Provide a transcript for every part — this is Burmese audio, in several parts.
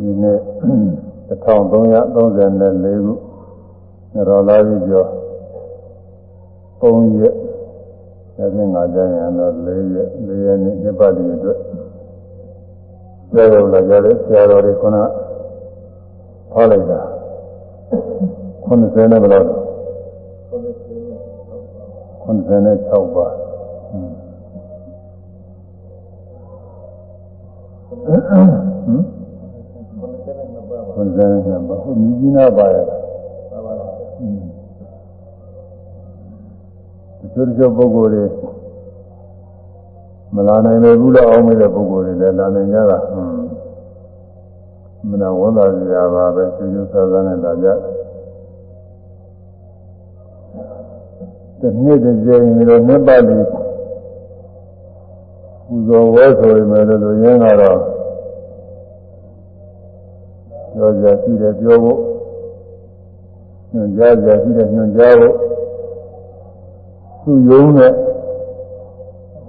ဒီနေ့1334ခုနရောလာပြီးကျော်3ရက်ဒါဖြင့်ငါကြရင်တော့4ရက်4ရက်နေ့နှစ်ပတ်တည်းအတွက်ပြောရလာကြတဲ့ဆရာတော်တွေခုနဟောလိုက်တာ90နဲ့ဘယ်လောက်96ပါဟမ် ဘုရားကဘာဟုတ်မြည်နာပါရတချို့တချို့ပုဂ္ဂိုလ်တွေမလာနိုင်လေဘူးလို့အောင်းမိတဲ့ပုဂ္ဂိုလ်တွေလည်းလာနိုင်ကြတာဟွန်းမနာဝန္တာစရာပါပဲကျူးကျူးဆာဆာနဲ့လာကြတစ်နှစ်တစ်ကြိမ်ဒီလိုနှစ်ပတ်ပြီးပူဇော်ဝဲဆိုရင်လည်းလူရင်းကတော့ ပြောကြရှိတယ်ပြောဖို့ညွှန်ကြားကြရှိတယ်ညွှန်ကြားဖို့သူယုံတဲ့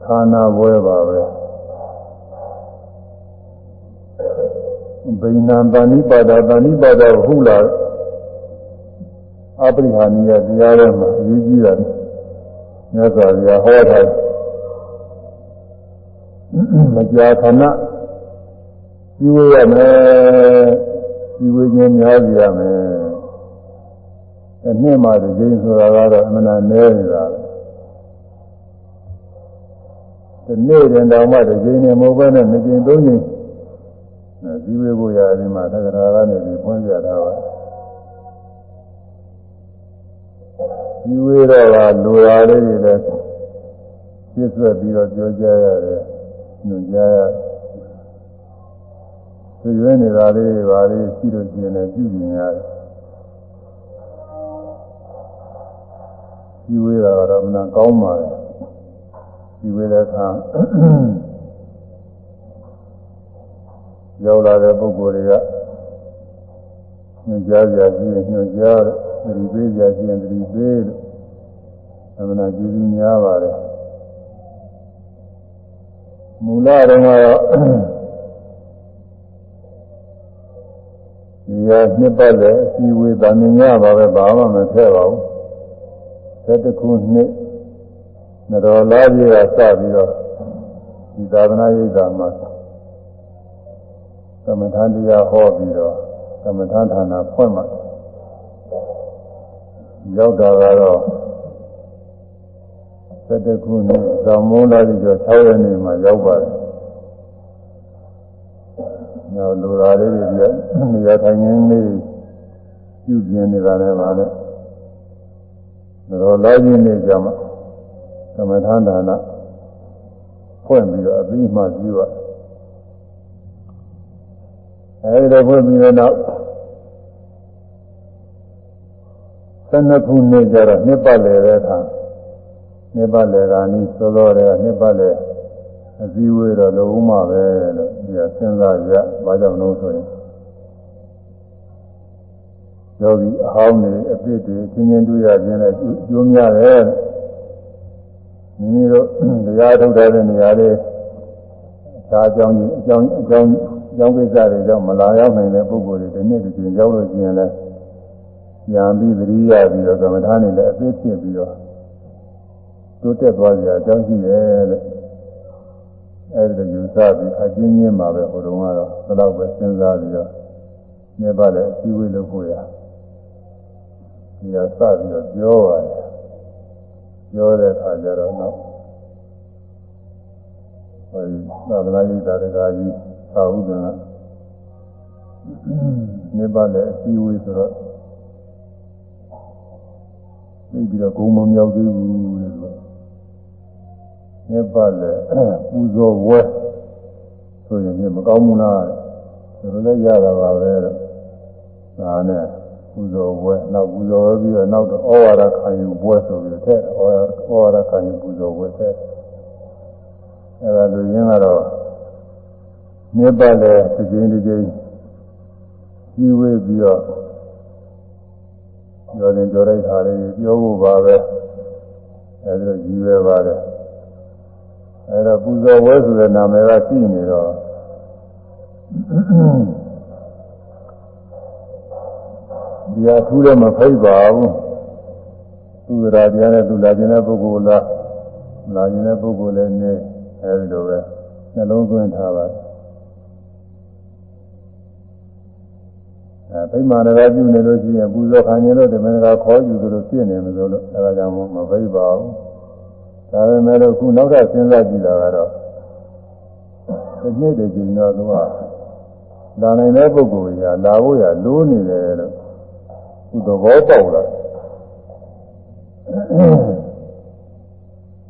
ခန္ဓာဘွဲပါပဲဘိနာတဏိပါဒတဏိပါဒဟုတ်လားအပရိဟာနိယတရားထဲမှာအရေးကြီးတာမြတ်စွာဘုရားဟောထားမကြာခဏပြုရမယ် ဒီဝိညာဉ်များစီရမယ်အနှစ်မှတစ်ကြိမ်ဆိုတာကတော့အမှန်တည်းနေတာဒီနေ့တင်တော်မှတစ်ကြိမ်နဲ့မဟုတ်ဘဲနဲ့နှစ်ကြိမ်သုံးကြိမ်ဒီဝေကိုရတယ်မှာသက္ကရာကနေပြီးဖွင့်ပြတာပါဒီဝေတော့ကလူရာလေးတွေလည်းပြည့်စွက်ပြီးတော့ပြောကြရတယ်ညွှန်ကြားရတယ် သူရွေးနေတာလေးပါလေးရှိလို့ရှိရင်လည်းပြုမြင်ရတယ်ဒီဝေးတာကတော့မနာကောင်းပါလေဒီဝေးတဲ့အခါရောက်လာတဲ့ပုဂ္ဂိုလ်တွေကညွှန်ကြားကြရှိရင်ညွှန်ကြားတယ်သတိပေးကြရှိရင်သတိပေးလို့အမှန်တရားကျေးဇူးများပါတယ်မူလတု န်းကတော့ဒီဟာနှစ်ပတ်လည်းအစီဝေးတန်မြင်ရပါပဲဘာမှမထည့်ပါဘူးသက်တခုနှစ်နရောလာကြီးကစပြီးတော့ဒီသာသနာ့ရိပ်သာမှာသမထတရားဟောပြီးတော့သမထဌာနဖွင့်မှရောက်တာကတော့သက်တခုနှစ်ဇောင်းမိုးလာပြီးတော့6ရက်နေ့မှာရောက်ပါတယ် နောက်လူသားလေးတွေနေရာထိုင်ရင်းလေးပြုပြင်းနေတာလည်းပါလေတော့လာခြင်းနေကြမှာသမထဒါနဖွင့်ပြီးတော့အပြီးမှပြုရအဲဒီတော့ဖွင့်ပြီးတော့ဆယ်နှစ်ခုနှစ်ကြတော့နှစ်ပတ်လည်တဲ့အခါနှစ်ပတ်လည်ကနီးစောစောတဲ့နှစ်ပတ်လည်အစည်းဝေးတော့လုံးဝပဲလို့ ဒီကစဉ်းစားကြဘာကြောင့်လို့ဆိုရင်ယောဂီအဟောင်းတွေအပြစ်တွေချင်းချင်းတွေ့ရခြင်းနဲ့ကျိုးများတယ်မိမိတို့တရားထုတ်တဲ့နေရာလေးဒါအကြောင်းကြီးအကြောင်းအကြောင်းအကြောင်းကိစ္စတွေကြောင့်မလာရောက်နိုင်တဲ့ပုဂ္ဂိုလ်တွေဒီနေ့ဒီချိန်ရောက်လို့ရှိရင်လည်းညာပြီးသတိရပြီးတော့ကမ္မထာနေလည်းအသိဖြစ်ပြီးတော့တိုးတက်သွားကြအကြောင်းရှိတယ်လို့ အဲဒီလိုယူဆပြီးအချင်းချင်းမှာပဲဟိုတုန်းကတော့ဘယ်တော့ပဲစဉ်းစားပြီးတော့နေပါလေအစည်းအဝေးလုပ်ဖို့ရဒီဟာစပြီးတော့ပြောပါတယ်ပြောတဲ့အခါကျတော့တော့အဲဒီသာသနာ့ရေးတာတကားကြီးသာဟုကနေပါလေအစည်းအဝေးဆိုတော့ပြီးတော့ဂုံမမြောက်သေးဘူးလို့ နှစ်ပတ်လည်းပူဇော်ဝဲဆိုရင်မကောင်းဘူးလားဒါလည်းရတာပါပဲတော့ဒါနဲ့ပူဇော်ဝဲနောက်ပူဇော်ဝဲပြီးတော့နောက်တော့ဩဝါဒခံယူဝဲဆိုပြီးတဲ့ဩဝါဒခံယူပူဇော်ဝဲတဲ့အဲဒါလူရင်းကတော့နှစ်ပတ်လည်းတစ်ချိန်တစ်ချိန်ကြီးဝေးပြီးတော့ပြောရင်ပြောလိုက်တာလေးပြောဖို့ပါပဲအဲဒီလိုကြီးဝဲပါတယ် အဲဒါပူဇော်ဝဲဆိုတဲ့နာမည်ကရှိနေတော့ဒီဟာထူးတယ်မဖိတ်ပါဘူးသူရတရားနဲ့သူလာခြင်းတဲ့ပုဂ္ဂိုလ်လားလာခြင်းတဲ့ပုဂ္ဂိုလ်လည်းနေအဲဒီလိုပဲနှလုံးသွင်းထားပါအဲဖိမာနကပြုနေလို့ရှိရင်ပူဇော်ခံရင်လို့ဒီမင်းကခေါ်ယူသလိုဖြစ်နေမှာဆိုလို့အဲဒါကြောင့်မဖိတ်ပါဘူး ဒါပေမဲ့လို့ခုနောက်ထပ်စဉ်းစားကြည့်တာကတော့ဒီနေ့တည်းကျင်တော့သူကလာနိုင်တဲ့ပုဂ္ဂိုလ်ကြီးကလာဖို့ရလိုးနေတယ်လို့သူသဘောပေါက်လာ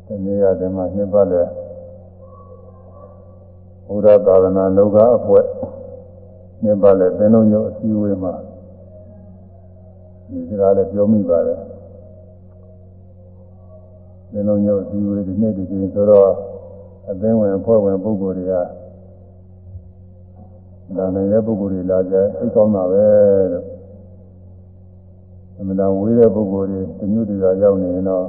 ဒီနေ့ကဒီမှာနှစ်ပတ်လဲဘုရားသာသနာလောကအပွဲနှစ်ပတ်လဲသင်္လုံးညုတ်အစည်းအဝေးမှာဒီစကားလည်းပြောမိပါတယ် သင်္လုံးညုတ်အစည်းအဝေးဒီနေ့ဒီချိန်ဆိုတော့အသင်းဝင်အဖွဲ့ဝင်ပုဂ္ဂိုလ်တွေကဒါနိုင်တဲ့ပုဂ္ဂိုလ်တွေလာကြအိတ်ကောင်းတာပဲလို့အမှန်တရားဝေးတဲ့ပုဂ္ဂိုလ်တွေတမျိုးတည်းရောက်နေရင်တော့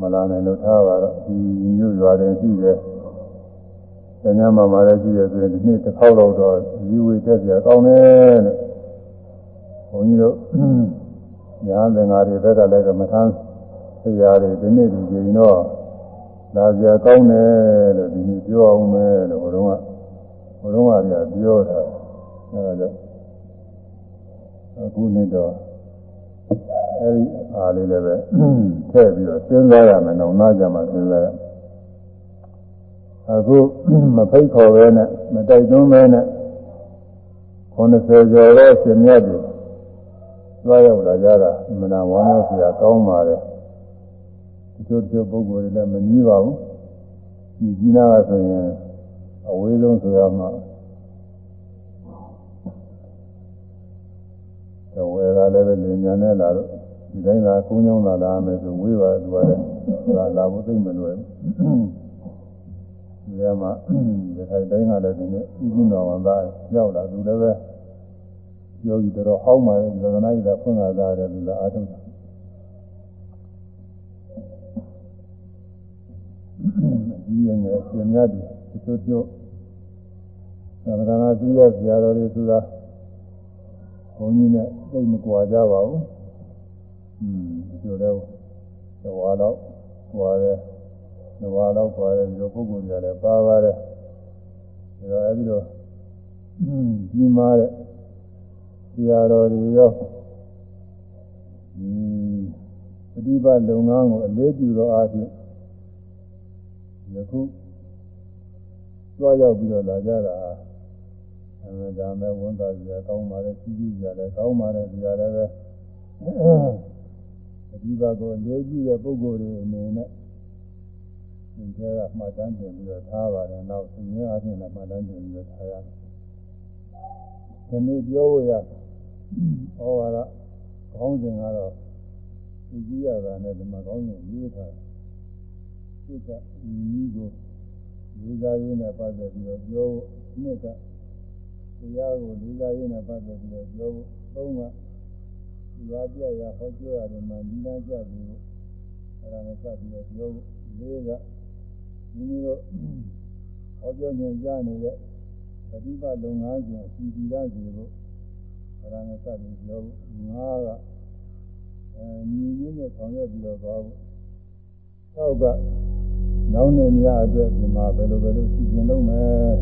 မလာနိုင်လို့ထားပါတော့ဒီမျိုးရွာတွေရှိတယ်။တဏှာမှာမာလည်းရှိတယ်ဆိုရင်ဒီနေ့တစ်ခေါက်တော့တော့ဒီဝေတက်ကြကောင်းတယ်လို့ဘုန်းကြီးတို့ညာသင်္ဃာတွေဘက်ကလည်းကမထမ်း ဆရာတွေဒီနေ့ဒီချိန်တော့လာကြကောင်းတယ်လို့ဒီနေ့ပြောအောင်မယ်လို့ဘုရားကဘုရားကပြောတာအဲဒါကြောင့်အခုနေ့တော့အဲဒီအားလေးလည်းပဲထည့်ပြီးတော့စဉ်းစားရမယ်တော့နားကြမှာစဉ်းစားရအခုမဖိတ်ခေါ်ပဲနဲ့မတိုက်တွန်းပဲနဲ့90ကျော်တော့ရှင်မြတ်တွေသွားရောက်လာကြတာအမှန်ဝမ်းမြောက်စရာကောင်းပါတယ် ဒီလိုဒီပုဂ္ဂိုလ်တွေလည်းမကြီးပါဘူးဒီကြီးနာဆိုရင်အဝေးဆုံးဆိုရမှာတော့ဝယ်ကလည်းပဲလင်ညာနဲ့လာတော့ဒီတိုင်းသာကုန်းကြောင်းလာလာမယ်ဆိုဝေးပါသူကလည်းလာလာဖို့သိမလွယ်ဘူးဒီမှာဒီထိုင်တိုင်းကလည်းဒီနေ့ဤကုတော်ဝန်သားရောက်လာသူလည်းပဲယောဂီတော်ဟောင်းပါတယ်သဒ္ဒနာကြီးကဖွင့်လာတာတယ်သူလည်းအားထုတ် တာဒီရင်ရဲ့ရှင်များဒီချို့ချို့သဒ္ဒနာကြီးရဲ့ဆရာတော်တွေဆိုတာဘုန်းကြီးနဲ့သိမကွာကြပါဘူးอืมဒီလိုတော့သဝါတော့ကွာတယ်သဝါတော့ကွာတယ်ဒီလိုပုဂ္ဂိုလ်တွေလည်းပါပါတယ်ဒါအဲဒီတော့อืมကြီးမားတဲ့ဆရာတော်တွေရောဒီပฏิပတ်လုပ်ငန်းကိုအလေးပြုသောအားဖြင့် ယခုကြွားရောက်ပြီးတော့လာကြတာအဲဒါမဲ့ဝန်သားကြီးကောင်းပါလေကြီးကြီးကြလည်းကောင်းပါလေဒီရလည်းပဲပฏิပတ်ကိုလေးကြည့်တဲ့ပုဂ္ဂိုလ်တွေအနေနဲ့ဒီကမှတ်တမ်းတင်ပြီးတော့ထားပါတယ်နောက်သင်ရအချင်းလည်းမှတ်တမ်းတင်ပြီးတော့ထားရတယ်ဒီနေ့ပြောရရဟောရကောင်းစဉ်ကတော့ဒီကြီးရတာနဲ့ဒီမှာကောင်းစဉ်ရေးထား စိတ်ကဤနည်းကိုလေးစားရင်းနဲ့ပတ်သက်ပြီးတော့ပြောနှစ်ကတရားကိုလေးစားရင်းနဲ့ပတ်သက်ပြီးတော့ပြောသုံးကတရားပြရဟောပြောရတယ်မှာဒီလမ်းပြပြီးအဲ့ဒါနဲ့စပ်ပြီးတော့ပြောလေးကမိမိတို့ဟောပြောညွှန်ကြားနေတဲ့ပฏิပတ်လုပ်ငန်းစဉ်အစီအစီရစီကိုအဲ့ဒါနဲ့စပ်ပြီးပြောငါးကအဲညီရင်းနဲ့ဆောင်ရွက်ပြီးတော့သွားဖို့ ၆ကနောက်နေများအတွက်ဒီမှာဘယ်လိုဘယ်လိုစီစဉ်လုပ်မယ်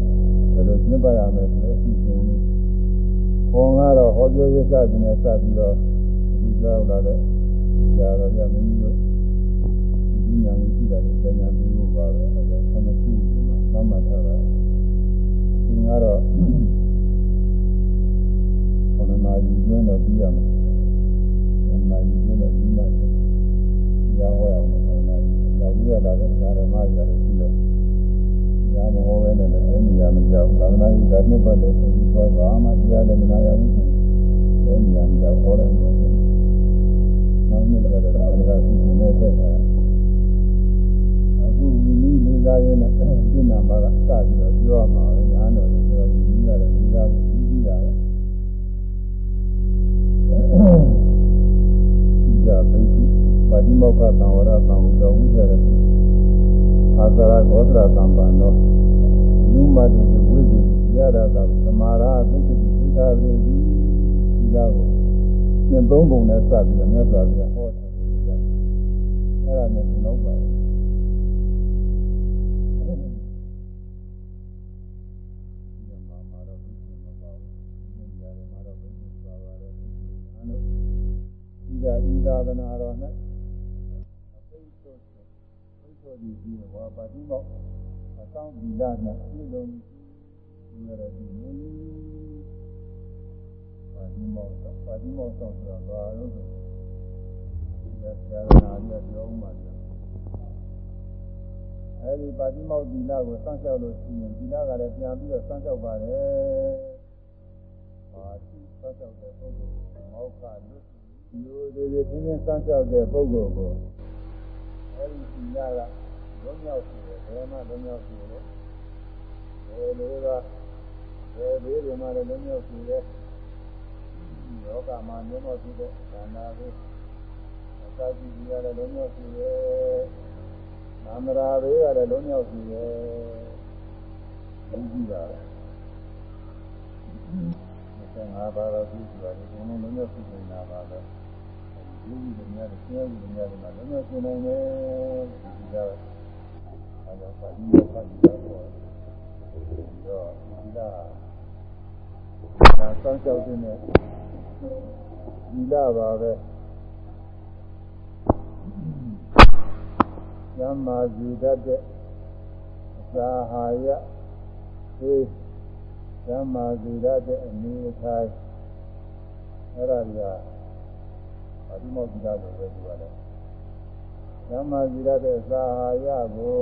ဘယ်လိုကျင့်ပရမယ်ဆိုတဲ့အစီအစဉ်လေးခေါင်းကတော့ဟောပြောရစခြင်းနဲ့စပြီးတော့အခုကြောက်လာတဲ့ຢာတော်ကြမင်းတို့ဒီညာကိုကြည့်တယ်ဆညာပြီးဖို့ပါပဲအဲဒါ ဓမ္မရတယ်ပြီးတော့ညာမဟောပဲနဲ့လည်းအဲဒီညာမကြောက်သာသနာ့ဓာတ်နှစ်ပတ်လည်းဆိုပြီးတော့ဘာမှတရားလည်းမနာရဘူးအဲဒီညာမကြောက်ဟောတယ်လို့ဆိုနောက်နှစ်ကြတဲ့ဒါလည်းသိနေတဲ့ထက်အခုဝီနည်းလေးစားရင်းနဲ့ပြင်နာမှာကစပြီးတော့ပြောရမှာပဲ ပါတိမောအကောင်းဒီလာ၌ပြုလုံးဒီရတဲ့ဒီပါတိမောပါတိမောဆောင်ဆိုတာဘာလို့လဲဒီဆရာနာရပြောမှတယ်အဲဒီပါတိမောဒီလာကိုစမ်းကြောက်လို့ရှိရင်ဒီလာကလည်းပြန်ပြီးတော့စမ်းကြောက်ပါတယ်ပါတိစမ်းကြောက်တဲ့ပုဂ္ဂိုလ်မောက္ခလွတ်ဒီလိုသေးသေးချင်းချင်းစမ်းကြောက်တဲ့ပုဂ္ဂိုလ်ကိုအဲဒီဒီလာက လုံးရောက်စီတယ်ဘယ်မှလုံးရောက်စီတယ်ဘယ်လိုကဘယ်လေးတွေမှလည်းလုံးရောက်စီတယ်ယောဂမှာမျက်မှောက်ကြည့်တဲ့ခန္ဓာကိုအစာကြည့်ရတဲ့လုံးရောက်စီတယ်နာမရာတွေကလည်းလုံးရောက်စီတယ်ဘုရားကြည့်တာငါးပါးတော့ကြည့်ကြတယ်ဘုံလုံးလုံးရောက်စီနေတာပါပဲဒီလိုမျိုးများတယ်ဆင်းရဲမှုများတယ်မှာလုံးရောက်စီနိုင်တယ်ဒီကြ တော့အဲဒါပါဠိတော်ပါဠိတော်တော့ဒီလားဒါစောင့်ကြောက်တဲ့ဒီလားပါပဲယမ္မာဇီတတ်တဲ့အစာဟာယသေယမ္မာဇီတတ်တဲ့အမိထိုင်အဲ့ဒါတွေကပါဠိမောဇီတလို့ပဲပြောရတယ်ယမ္မာဇီတတ်တဲ့အစာဟာယကို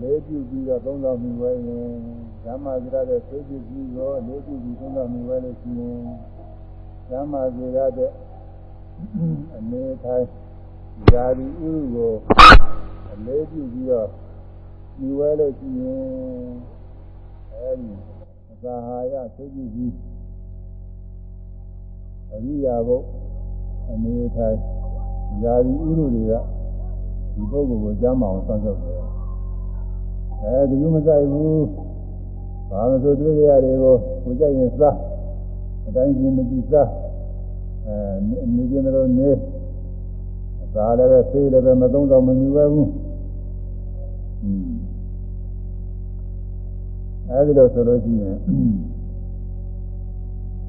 လေးပြုပြီးတော့သုံးတော်မူဝဲရင်ဓမ္မစရတဲ့သိပြုပြီးတော့လေးပြုပြီးသုံးတော်မူဝဲလို့ရှိရင်ဓမ္မစရတဲ့အနေထိုင်ဇာတိဥကိုအလေးပြုပြီးတော့မူဝဲလို့ရှိရင်အဲဒီအစာဟာရသိပြုပြီးအရိယာဘုအနေထိုင်ဇာတိဥတွေကဒီပုဂ္ဂိုလ်ကိုကြားမအောင်စောင့်ရှောက်တယ် အဲဒီလိုမကြိုက်ဘူးဘာလို့ဆိုတွေ့ရတွေကိုကိုကြိုက်ရင်စားအတိုင်းချင်းမကြည့်စားအဲနေကျင်တော့နေဒါလည်းပဲဆေးလည်းပဲမသုံးတော့မမြူပဲဘူးอืมအဲဒီလိုဆိုလို့ရှိရင်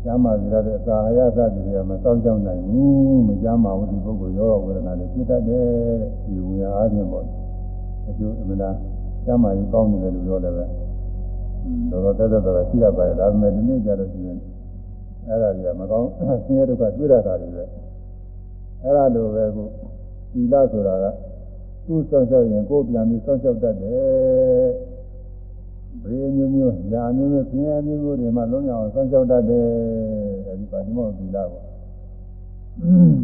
ကျမ်းမာကြရတဲ့သာရသတိတွေကမစောင့်ကြောက်နိုင်ဘူးမကျမ်းမာဘူးဒီပုဂ္ဂိုလ်ရောဝေဒနာတွေဖြစ်တတ်တယ်ဒီဝိညာဉ်အားဖြင့်ပေါ့အကျိုးအမှန်တရား ကျမ်းမာရေးကောင်းနေတယ်လို့ပြောတယ်ပဲတော်တော်တက်တက်တော်ရှိရပါရဲ့ဒါပေမဲ့ဒီနေ့ကျတော့ဒီအဲ့ဒါကြီးကမကောင်းဆင်းရဲဒုက္ခတွေ့ရတာတွေပဲအဲ့ဒါလိုပဲခုသီလဆိုတာကသူ့စောင့်ရှောက်ရင်ကိုယ်ပြန်ပြီးစောင့်ရှောက်တတ်တယ်ဘေးမျိုးမျိုးညာမျိုးမျိုးဆင်းရဲမျိုးမျိုးတွေမှလုံးဝအောင်စောင့်ရှောက်တတ်တယ်အဲဒီပါတိမောသီလပေါ့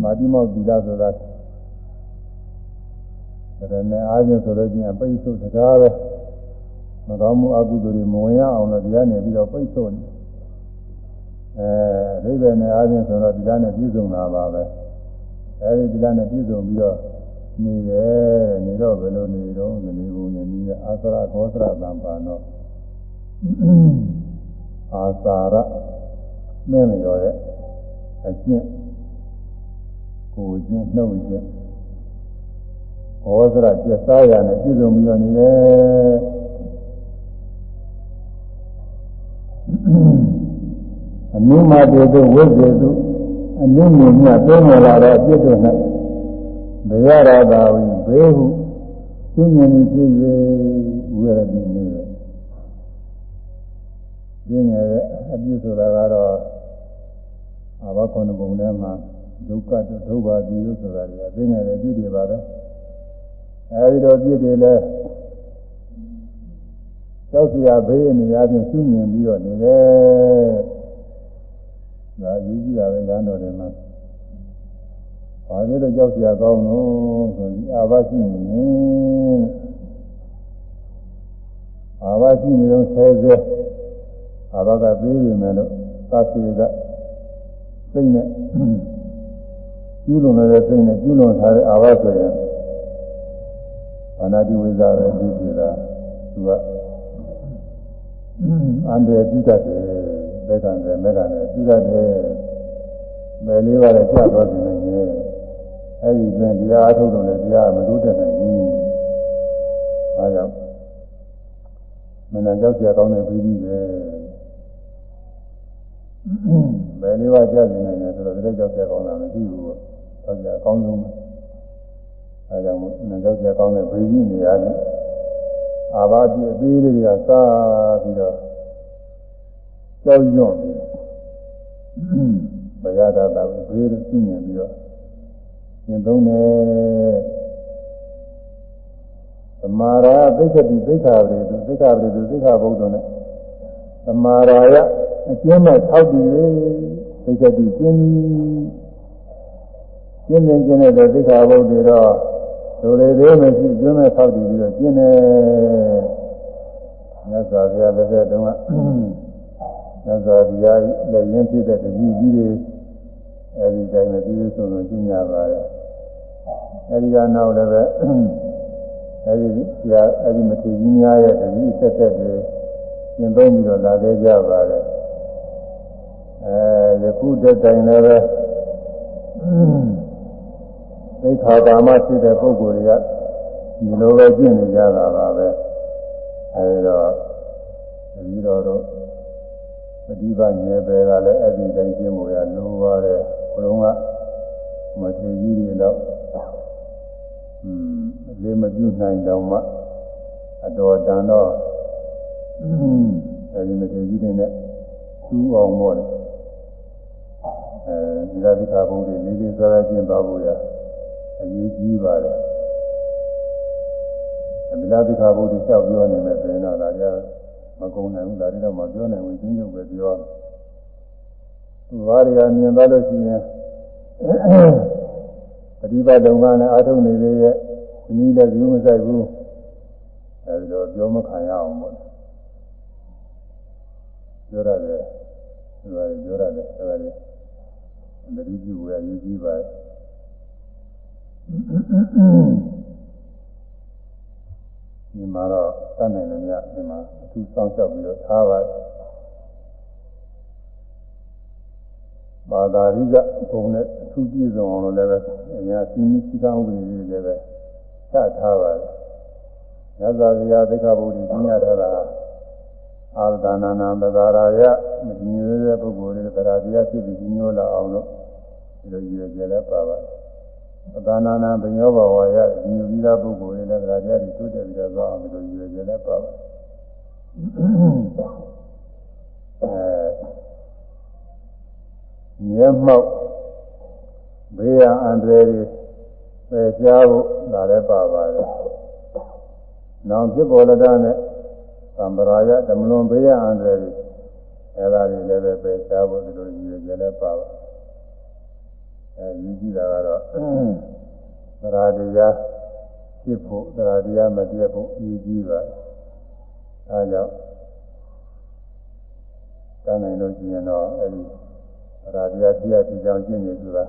ပါတိမောသီလဆိုတာ ဒါနဲ့အားဖြင့်ဆိုလို့ချင်းအပိတ်ဆို့တကားပဲမကောင်းမှုအကုသိုလ်တွေမဝင်ရအောင်လို့တရားနဲ့ပြီးတော့ပိတ်ဆို့နေအဲအိဗယ်နဲ့အားဖြင့်ဆိုတော့ဒီလားနဲ့ပြည့်စုံတာပါပဲအဲဒီဒီလားနဲ့ပြည့်စုံပြီးတော့နေရဲနေတော့ဘယ်လိုနေတော့နေဘူးနေနည်းအာသရခောသရတံပါတော့အာသာရမင်းလျော်ရဲ့အကျင့်ကိုယ်ချင်းနှုတ်ချင်း ဟောစရကျက်စားရနဲ့ပြည့်စုံပြီးတော့နေတယ်အနုမတေတုဝိဇ္ဇေတုအနုမြင်မြတ်သုံးရလာတဲ့အပြစ်တွေ၌ဘယရတာဝိဘေဟုသိဉာဏ်ဤဖြစ်၍ဝိရတိနေတယ်သိဉာဏ်ရဲ့အပြစ်ဆိုတာကတော့အဘခုနပုံထဲမှာဒုက္ခဒုက္ခပြီးလို့ဆိုတာတွေသိဉာဏ်ရဲ့အပြစ်တွေပါပဲ အဲဒီတော့ပြစ်တွေလဲကြောက်စရာဘေးအနေအချင်းရှင်းမြင်ပြီးတော့နေတယ်ဒါယူကြည့်တာပဲလမ်းတော်တွေမှာဘာလို့လဲကြောက်စရာကောင်းလို့ဆိုပြီးအာဘရှိနေတယ်အာဘရှိနေတော့ဆဲဆဲအာဘကပြေးနေတယ်လို့သာစီကစိတ်နဲ့ကျူးလွန်နေတဲ့စိတ်နဲ့ကျူးလွန်ထားတဲ့အာဘဆိုရင် အာနာတိဝိဇ္ဇာပဲပြီးပြီလားသူကအန္တရာယ်ပြုတတ်တယ်ဘက်ကံတယ်မက်ကံတယ်ပြုတတ်တယ်မယ်လေးပါးလည်းကြာသွားပြီနေရင်အဲဒီတွင်တရားအထုတ်လို့လည်းတရားမလို့တဲ့နိုင်ဘူးအားကြောင့်မနကြောက်ကြကောင်းတဲ့ပြီးပြီပဲမယ်လေးပါးကြာနေနိုင်တယ်ဆိုတော့တကယ်ကြောက်ကြကောင်းတာမရှိဘူးကြောက်ကြအကောင်းဆုံး အဲကြောင့်မနကြောက်ကြကောင်းတဲ့ပြီးပြီနေရတယ်အာဘာတိအသေးလေးတွေကစားပြီးတော့ကြောက်ရွံ့ပြီးဘယတာတာဘေးလို့ရှင်းနေပြီးတော့သင်သုံးတယ်သမာရာသိက္ခတိသိက္ခာပရိသူသိက္ခာပရိသူသိက္ခာဘုဒ္ဓနဲ့သမာရာယအကျဉ်းမဲ့ထောက်တည်သိက္ခတိကျင်းကျင်းနေကျင်းတဲ့သိက္ခာဘုဒ္ဓတော့ ဒုလေသေးမရှိကျင်းမဲ့ထောက်တည်ပြီးတော့ကျင်းတယ်မြတ်စွာဘုရားလက်ထက်တုန်းကမြတ်စွာဘုရားလက်ရင်းဖြစ်တဲ့တကြီးကြီးတွေအဲဒီတိုင်းပဲပြည့်စုံစုံကျင့်ကြပါရဲ့အဲဒီကနောက်လည်းပဲအဲဒီဆရာအဲဒီမထေကြီးများရဲ့တကြီးဆက်သက်တွေကျင့်သုံးပြီးတော့လာခဲ့ကြပါရဲ့အဲယခုတက်တိုင်းလည်းပဲ သိခါကာမဖြစ်တဲ့ပုဂ္ဂိုလ်တွေကဒီလိုပဲကျင့်နေကြတာပါပဲအဲဒီတော့ဒီတော်တော့ပฏิပါညေပဲကလည်းအဲ့ဒီတိုင်းကျင့်ဖို့ရလိုပါတယ်ဘုရုံးကမထေကြီးတွေတော့อืมလေးမပြုနိုင်တော့မှအတော်တန်တော့အဲဒီမထေကြီးတွေနဲ့သူ့အောင်မို့လေအဲဒီလာတိခါဘုံတွေလေးလေးစားစားကျင့်သွားဖို့ရ အရေးကြီးပါတယ်ဒီလာတိခါဘုံတွေလျှောက်ပြောနေမယ်ဆိုရင်တော့ဒါကြမကုန်နိုင်ဘူးဒါတွေတော့မပြောနိုင်ဘူးချင်းချုပ်ပဲပြောသူဘာတွေကမြင်သွားလို့ရှိရင်ပฏิပတ်တုံကလည်းအာထုံနေသေးရဲ့ဒီနည်းလည်းယူမဆိုင်ဘူးအဲဒီတော့ပြောမခံရအောင်ပေါ့ပြောရတယ်ဒီလိုပြောရတယ်အဲဒီတတိပြုရရေးကြည့်ပါ ဒီမှာတော့တတ်နိုင်လို့ညဒီမှာအထူးစောင့်ရှောက်ပြီးတော့ထားပါဘာသာရိကဘုံနဲ့အထူးပြည့်စုံအောင်လို့လည်းပဲအများစီးစီးကောင်းဥပဒေတွေလည်းပဲချထားပါတယ်။မြတ်စွာဘုရားသိက္ခာပုဒ်ကြီးညထားတာအာသနာနာသဂရာယမညွေတဲ့ပုဂ္ဂိုလ်တွေသရာတရားဖြစ်ပြီးညှိုးလာအောင်လို့ဒီလိုရည်ရွယ်ကြလည်းပါပါတယ်။ သာနာနာဘညောဘဝရညူပြီးသားပုဂ္ဂိုလ်တွေလည်းတရားတွေတိုးတက်ပြီးတော့သွားအောင်ဒီလိုရည်ရွယ်ကြလည်းပါပါတယ်။အဲမျက်မှောက်ဘေးရန်အန္တရာယ်တွေပယ်ရှားဖို့ဒါလည်းပါပါတယ်။နောင်ဖြစ်ပေါ်လာတဲ့သံဗရာယဓမ္မလွန်ဘေးရန်အန္တရာယ်တွေအဲဒါတွေလည်းပဲပယ်ရှားဖို့ဒီလိုရည်ရွယ်ကြလည်းပါပါတယ်။ အဲဒီကြည့်တာကတော့သရာတရားဖြစ်ဖို့သရာတရားမပြတ်ဖို့အရေးကြီးပါတယ်။အဲကြောင့်တန်းနိုင်လို့ရှိရင်တော့အဲဒီသရာတရားပြည့်တဲ့ကြောင့်ကျင့်နေဆိုတာ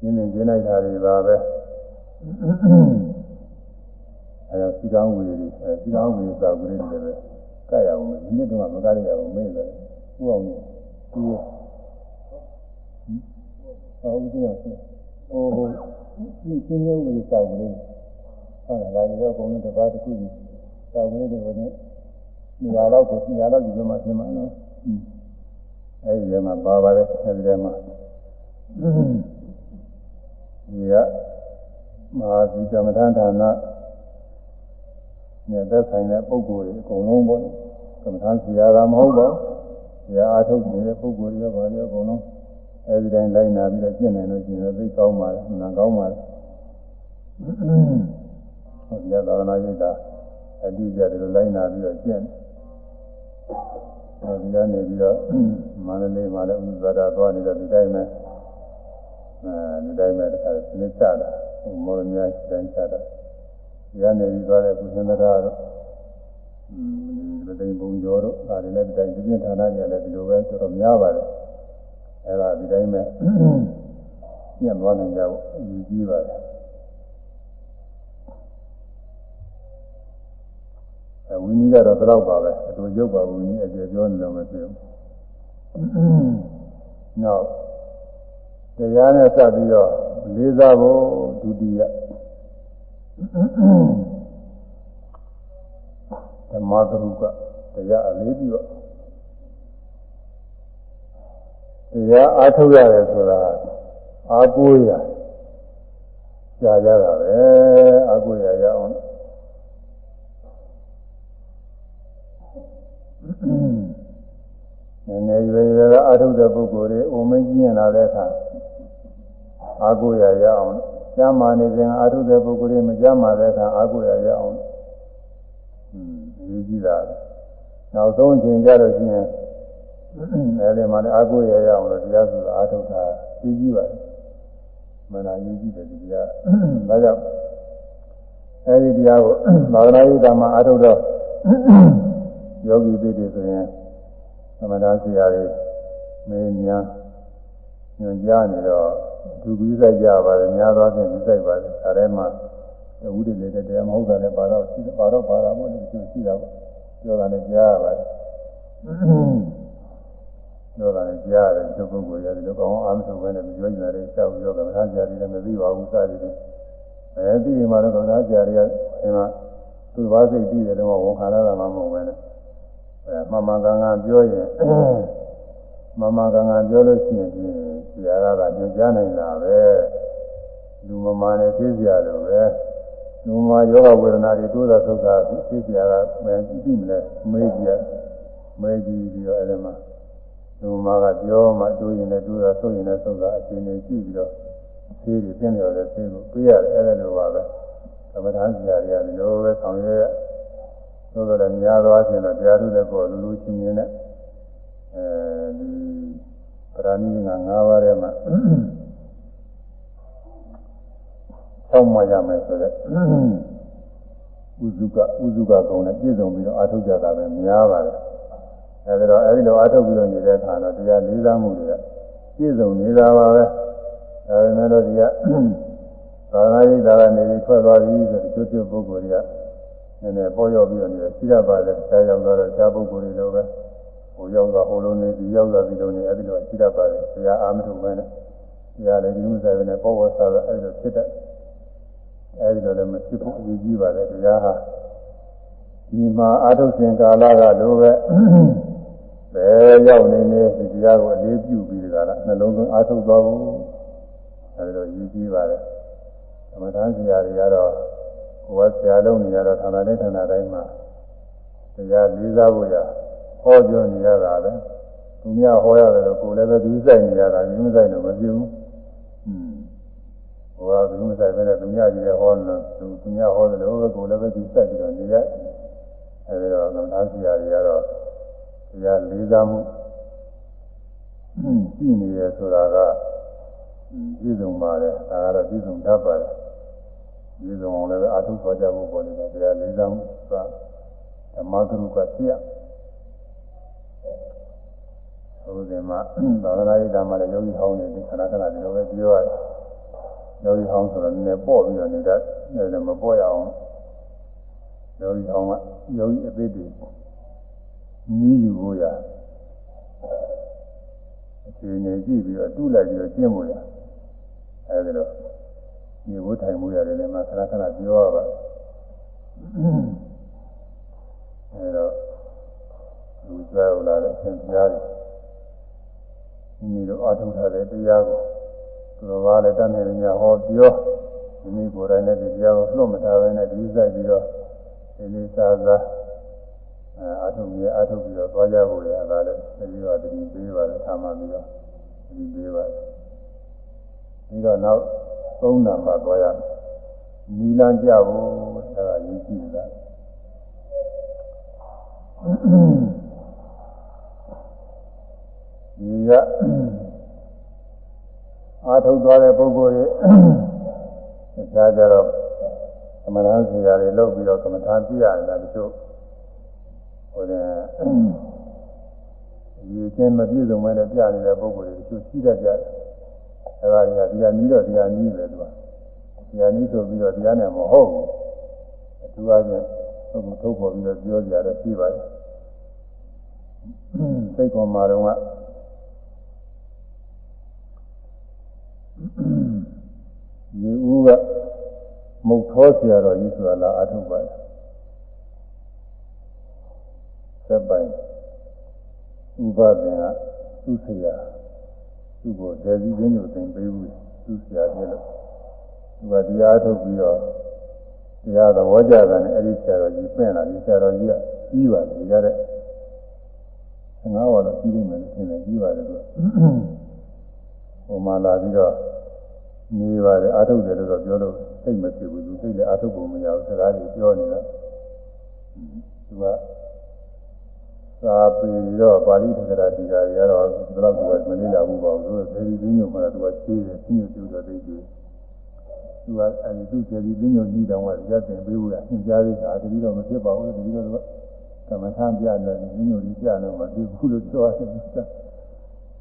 ကျင့်နေကျင့်လိုက်တာတွေပါပဲ။အဲဒါစီကောင်းဝေတွေအဲစီကောင်းဝေသာကလေးတွေလည်းကတ်ရအောင်ဒီနေ့တော့မကရရအောင်မေ့တယ်။ဥအောင် ဒီဟောဦးတရားဆိုဟိုဟိုဒီကျင်းရုံးလေးစောက်ကလေးဟုတ်လားဒါတွေတော့ဘုံနဲ့တပါးတစ်ခုကြီးစောက်ကလေးတွေကိုねနေရာတော့ကိုနေရာတော့ဒီလိုမှပြင်မှာနော်အဲဒီထဲမှာပါပါတယ်အဲဒီထဲမှာဒီကမဟာသီကမ္မဋ္ဌာန်းဌာနနဲ့သက်ဆိုင်တဲ့ပုဂ္ဂိုလ်တွေအကုန်လုံးပေါ့ကမ္မဋ္ဌာန်းဆရာကမဟုတ်ပါဘူးဆရာအားထုတ်နေတဲ့ပုဂ္ဂိုလ်တွေရောပါလေအကုန်လုံး အဲဒီတိုင်းလိုက်နာပြီးတော့ကျင့်နိုင်လို့ရှိရင်သိကောင်းပါလေနာကောင်းပါလေဟုတ်ရသာသနာ့ရေးတာအတိအကျဒီလိုလိုက်နာပြီးတော့ကျင့်အဲဒီကနေပြီးတော့မန္တလေးမှာလည်းဥဇာတာသွားနေတော့ဒီတိုင်းပဲအဲဒီတိုင်းပဲတခါစနစ်ချတာမော်များတိုင်းချတာဒီကနေပြီးသွားတဲ့ကုသန္တရာတို့ဒီတိန်ဘုံကျော်တို့ဒါတွေလည်းဒီတိုင်းပြင်းဌာနတွေလည်းဒီလိုပဲဆိုတော့များပါတယ် အဲဒါဒီတိုင်းပဲညံ့သွားနိုင်ကြဖို့အရေးကြီးပါတယ်အဲဝိနည်းကတော့တော့ပါပဲအတူရုပ်ပါဝိနည်းအကျေပြောနေလို့မဖြစ်ဘူးနောက်တရားနဲ့စပ်ပြီးတော့လေးစားဖို့ဒုတိယဓမ္မဂရုကတရားအလေးပြုတော့ ရားအားထုတ်ရတယ်ဆိုတာအားကိုးရကြာကြတာပဲအားကိုးရရအောင်နည်းနည်းရွယ်ရွယ်ကအားထုတ်တဲ့ပုဂ္ဂိုလ်တွေအိုမင်းကြီးရင်လာတဲ့အခါအားကိုးရရအောင်ကျမ်းမာနေစဉ်အားထုတ်တဲ့ပုဂ္ဂိုလ်တွေမကျမ်းမာတဲ့အခါအားကိုးရရအောင်อืมရေးကြည့်တာနောက်ဆုံးအချိန်ကြတော့ရှိရင် အဲဒီမှာလည်းအားကိုးရရအောင်လို့တရားဆိုတာအားထုတ်တာသိကြည့်ပါမနာရေးကြည့်တယ်ဒီတရားဒါကြောင့်အဲဒီတရားကိုသာသနာ့ရေးတာမှာအားထုတ်တော့ယောဂီတွေတွေဆိုရင်သမထဆရာတွေမင်းများညွှန်ကြားနေတော့သူပြီးဆိုင်ကြပါတယ်များသောအားဖြင့်ပြီးဆိုင်ပါတယ်ဒါထဲမှာဥဒိလေတဲ့တရားမဟုတ်တာလည်းပါတော့ရှိပါတော့ပါတာမို့လည်းသူရှိတာပေါ့ပြောတာလည်းကြားရပါတယ် ပြောတာလည်းကြားရတယ်ဒီပုဂ္ဂိုလ်ရတယ်လို့ကောင်းအောင်အားမထုတ်ဘဲနဲ့ပြောနေတာလည်းရှောက်ပြောကမ္ဘာဆရာတွေလည်းမသိပါဘူးစသည်ဖြင့်အဲဒီမှာတော့ကမ္ဘာဆရာတွေကဒီမှာသူ့ဘာစိတ်ပြီးတယ်တော့ဝန်ခံရတာမှမဟုတ်ပဲနဲ့အဲမမကံကပြောရင်မမကံကပြောလို့ရှိရင်ဆရာကညွှန်ကြားနိုင်တာပဲလူမမာနဲ့သိစရာလိုပဲလူမမာယောဂဝေဒနာတွေတိုးတာသုတ်တာသိစရာကမသိမလဲမေးကြည့်မေးကြည့်ပြီးတော့အဲဒီမှာ လူမမာကပြောမှတိုးရင်လည်းတိုးတာသုတ်ရင်လည်းသုတ်တာအချိန်ကြီးကြည့်ပြီးတော့သိတယ်သိနေရတယ်သိလို့ပြရတယ်အဲဒီလိုပါပဲသမထဆရာတွေကဒီလိုပဲဆောင်ရွက်သို့တော်လည်းများသောအားဖြင့်တော့တရားထုတဲ့ကောလူလူချင်းချင်းနဲ့အဲဒီပရဏိငါ၅ပါးထဲမှာဆောင်းမရမယ်ဆိုတော့ဥစုကဥစုကကုံနဲ့ပြည့်စုံပြီးတော့အာထုတ်ကြတာပဲများပါတယ် အဲဒီတော့အဲဒီလိုအာထုတ်ပြီးတော့နေတဲ့အခါတော့တရားလေးစားမှုတွေကပြည့်စုံနေတာပါပဲဒါပေမဲ့လို့ဒီကသာသနာ့ရေးသာကနေပြီးထွက်သွားပြီဆိုတော့ကျွတ်ကျွတ်ပုဂ္ဂိုလ်တွေကနည်းနည်းပေါ်ရောက်ပြီးတော့နေရှိရပါတယ်ဆရာရောက်တော့ဆရာပုဂ္ဂိုလ်တွေလိုပဲဟိုရောက်တော့ဟိုလိုနေဒီရောက်တော့ဒီလိုနေအဲ့ဒီလိုရှိရပါတယ်ဆရာအာမထုပဲနဲ့ဆရာလည်းဒီလိုဆိုင်ပဲနဲ့ပေါ်ပေါ်စားတော့အဲ့လိုဖြစ်တဲ့အဲ့ဒီလိုလည်းမဖြစ်ဘူးအရေးကြီးပါတယ်တရားဟာဒီမှာအာထုရှင်ကာလကလိုပဲ ဘယ်ရောက်နေနေဒီတရားကိုအလေးပြုပြီးကြတာနှလုံးသွင်းအာထုသွားဖို့အဲ့ဒီလိုရည်ကြီးပါတယ်သမထဆရာတွေကတော့ကိုယ်ကဆရာလုံးနေရတော့ဌာနနဲ့ဌာနတိုင်းမှာတရားလေးစားဖို့ရဟောပြောနေရတာပဲသူများဟောရတယ်လို့ကိုယ်လည်းပဲသူစိုက်နေရတာမြင်းစိုက်တော့မဖြစ်ဘူးอืมဟောကသူမစိုက်ပဲနဲ့သူများကြီးလည်းဟောလို့သူသူများဟောတယ်လို့ကိုယ်လည်းပဲသူစိုက်ပြီးတော့နေရအဲဒီတော့သမထဆရာတွေကတော့ တရားလေးစားမှုရှိနေရဆိုတာကပြည့်စုံပါတယ်ဒါကတော့ပြည့်စုံတတ်ပါတယ်ပြည့်စုံအောင်လည်းအာထုခေါ်ကြဖို့ပေါ်နေတာတရားလေးစားမှုကဓမ္မဂရုကပြည့်ဟုတ်တယ်မှာသာသနာ့ရေးတာမှလည်းယောဂီဟောင်းနေတယ်ခဏခဏဒီလိုပဲပြောရတယ်ယောဂီဟောင်းဆိုတော့နည်းနည်းပေါ့ပြီးတော့နေတတ်တယ်မပေါ့ရအောင်ယောဂီဟောင်းကယောဂီအသေးတွေ နီးယူဖို့ရအခြေအနေကြည့်ပြီးတော့တူးလိုက်ပြီးတော့ကျင့်ဖို့ရအဲဒီတော့ဒီဘုထိုင်မှုရတယ်လည်းမှခဏခဏပြောရပါအဲတော့လူကြောက်လာတဲ့အရှင်ဘုရားကြီးဒီလိုအထုထားတဲ့တရားကိုသူတော်ဘာလည်းတတ်နေညာဟောပြောဒီနေ့ကိုယ်တိုင်လည်းဒီတရားကိုလွတ်မထားဘဲနဲ့ဒီစိုက်ပြီးတော့ဒီလေးစားစား အာထုမြေအာထုပြီးတော့သွားကြဖို့ရတာလည်းဒီလိုတတိပေးပါလေထားမှပြီးတော့ဒီပေးပါပြီးတော့နောက်သုံးနံပါတ်သွားရမယ်နီလန်းကြဖို့အဲဒါရည်ကြည့်တာဒီကအာထုတ်သွားတဲ့ပုဂ္ဂိုလ်တွေအခြားကြတော့သမဏဆရာတွေလုပ်ပြီးတော့ကမ္မထာပြရတယ်တချို့ ဟိုတဲ့ဒီချင်းမပြည့်စုံမဲနဲ့ပြနေတဲ့ပုဂ္ဂိုလ်တွေတချို့ရှိတတ်ကြတယ်အဲဒါကြီးကတရားနည်းတော့တရားနည်းပဲသူကတရားနည်းဆိုပြီးတော့တရားနဲ့မဟုတ်ဘူးအထူးအားဖြင့်အခုထုတ်ပေါ်ပြီးတော့ပြောကြရတော့ရှိပါတယ်စိတ်ပေါ်မှာတော့ကဒီဦးကမုတ်သောဆရာတော်ကြီးဆိုတာလာအထုတ်ပါတယ် သက်ပိုင်ဥပဒင်ကသူ့ဆရာသူ့ကိုဒေစီရင်းညိုသင်ပေးဘူးသူ့ဆရာပြလို့သူကတရားထုတ်ပြီးတော့တရားသဘောကျတာနဲ့အဲ့ဒီဆရာတော်ကြီးပြင်လာဒီဆရာတော်ကြီးကကြီးပါတယ်ရတဲ့ငါးဝါတော့ကြီးနေမယ်လို့ထင်တယ်ကြီးပါတယ်သူကဟိုမှာလာပြီးတော့နေပါတယ်အာထုတ်တယ်လို့တော့ပြောလို့စိတ်မဖြစ်ဘူးသူစိတ်လည်းအာထုတ်ဖို့မရဘူးစကားတွေပြောနေတာသူက သာပြီးတော့ပါဠိထက္ကရာဒီဃာတွေကတော့ဒီလောက်သူကမလေးလာဘူးပေါ့သူသေဒီသိညုံမှာသူကချေးတယ်သိညုံကျိုးတော့သိကျိုးသူကအဲဒီသူသေဒီသိညုံကြီးတောင်ကရက်တင်ပေးဖို့ကသင်ကြားသေးတာတတိတော့မဖြစ်ပါဘူးတတိတော့သူကကမ္မထပြတယ်သိညုံကြီးပြတယ်မဖြစ်ဘူးလို့ပြောတယ်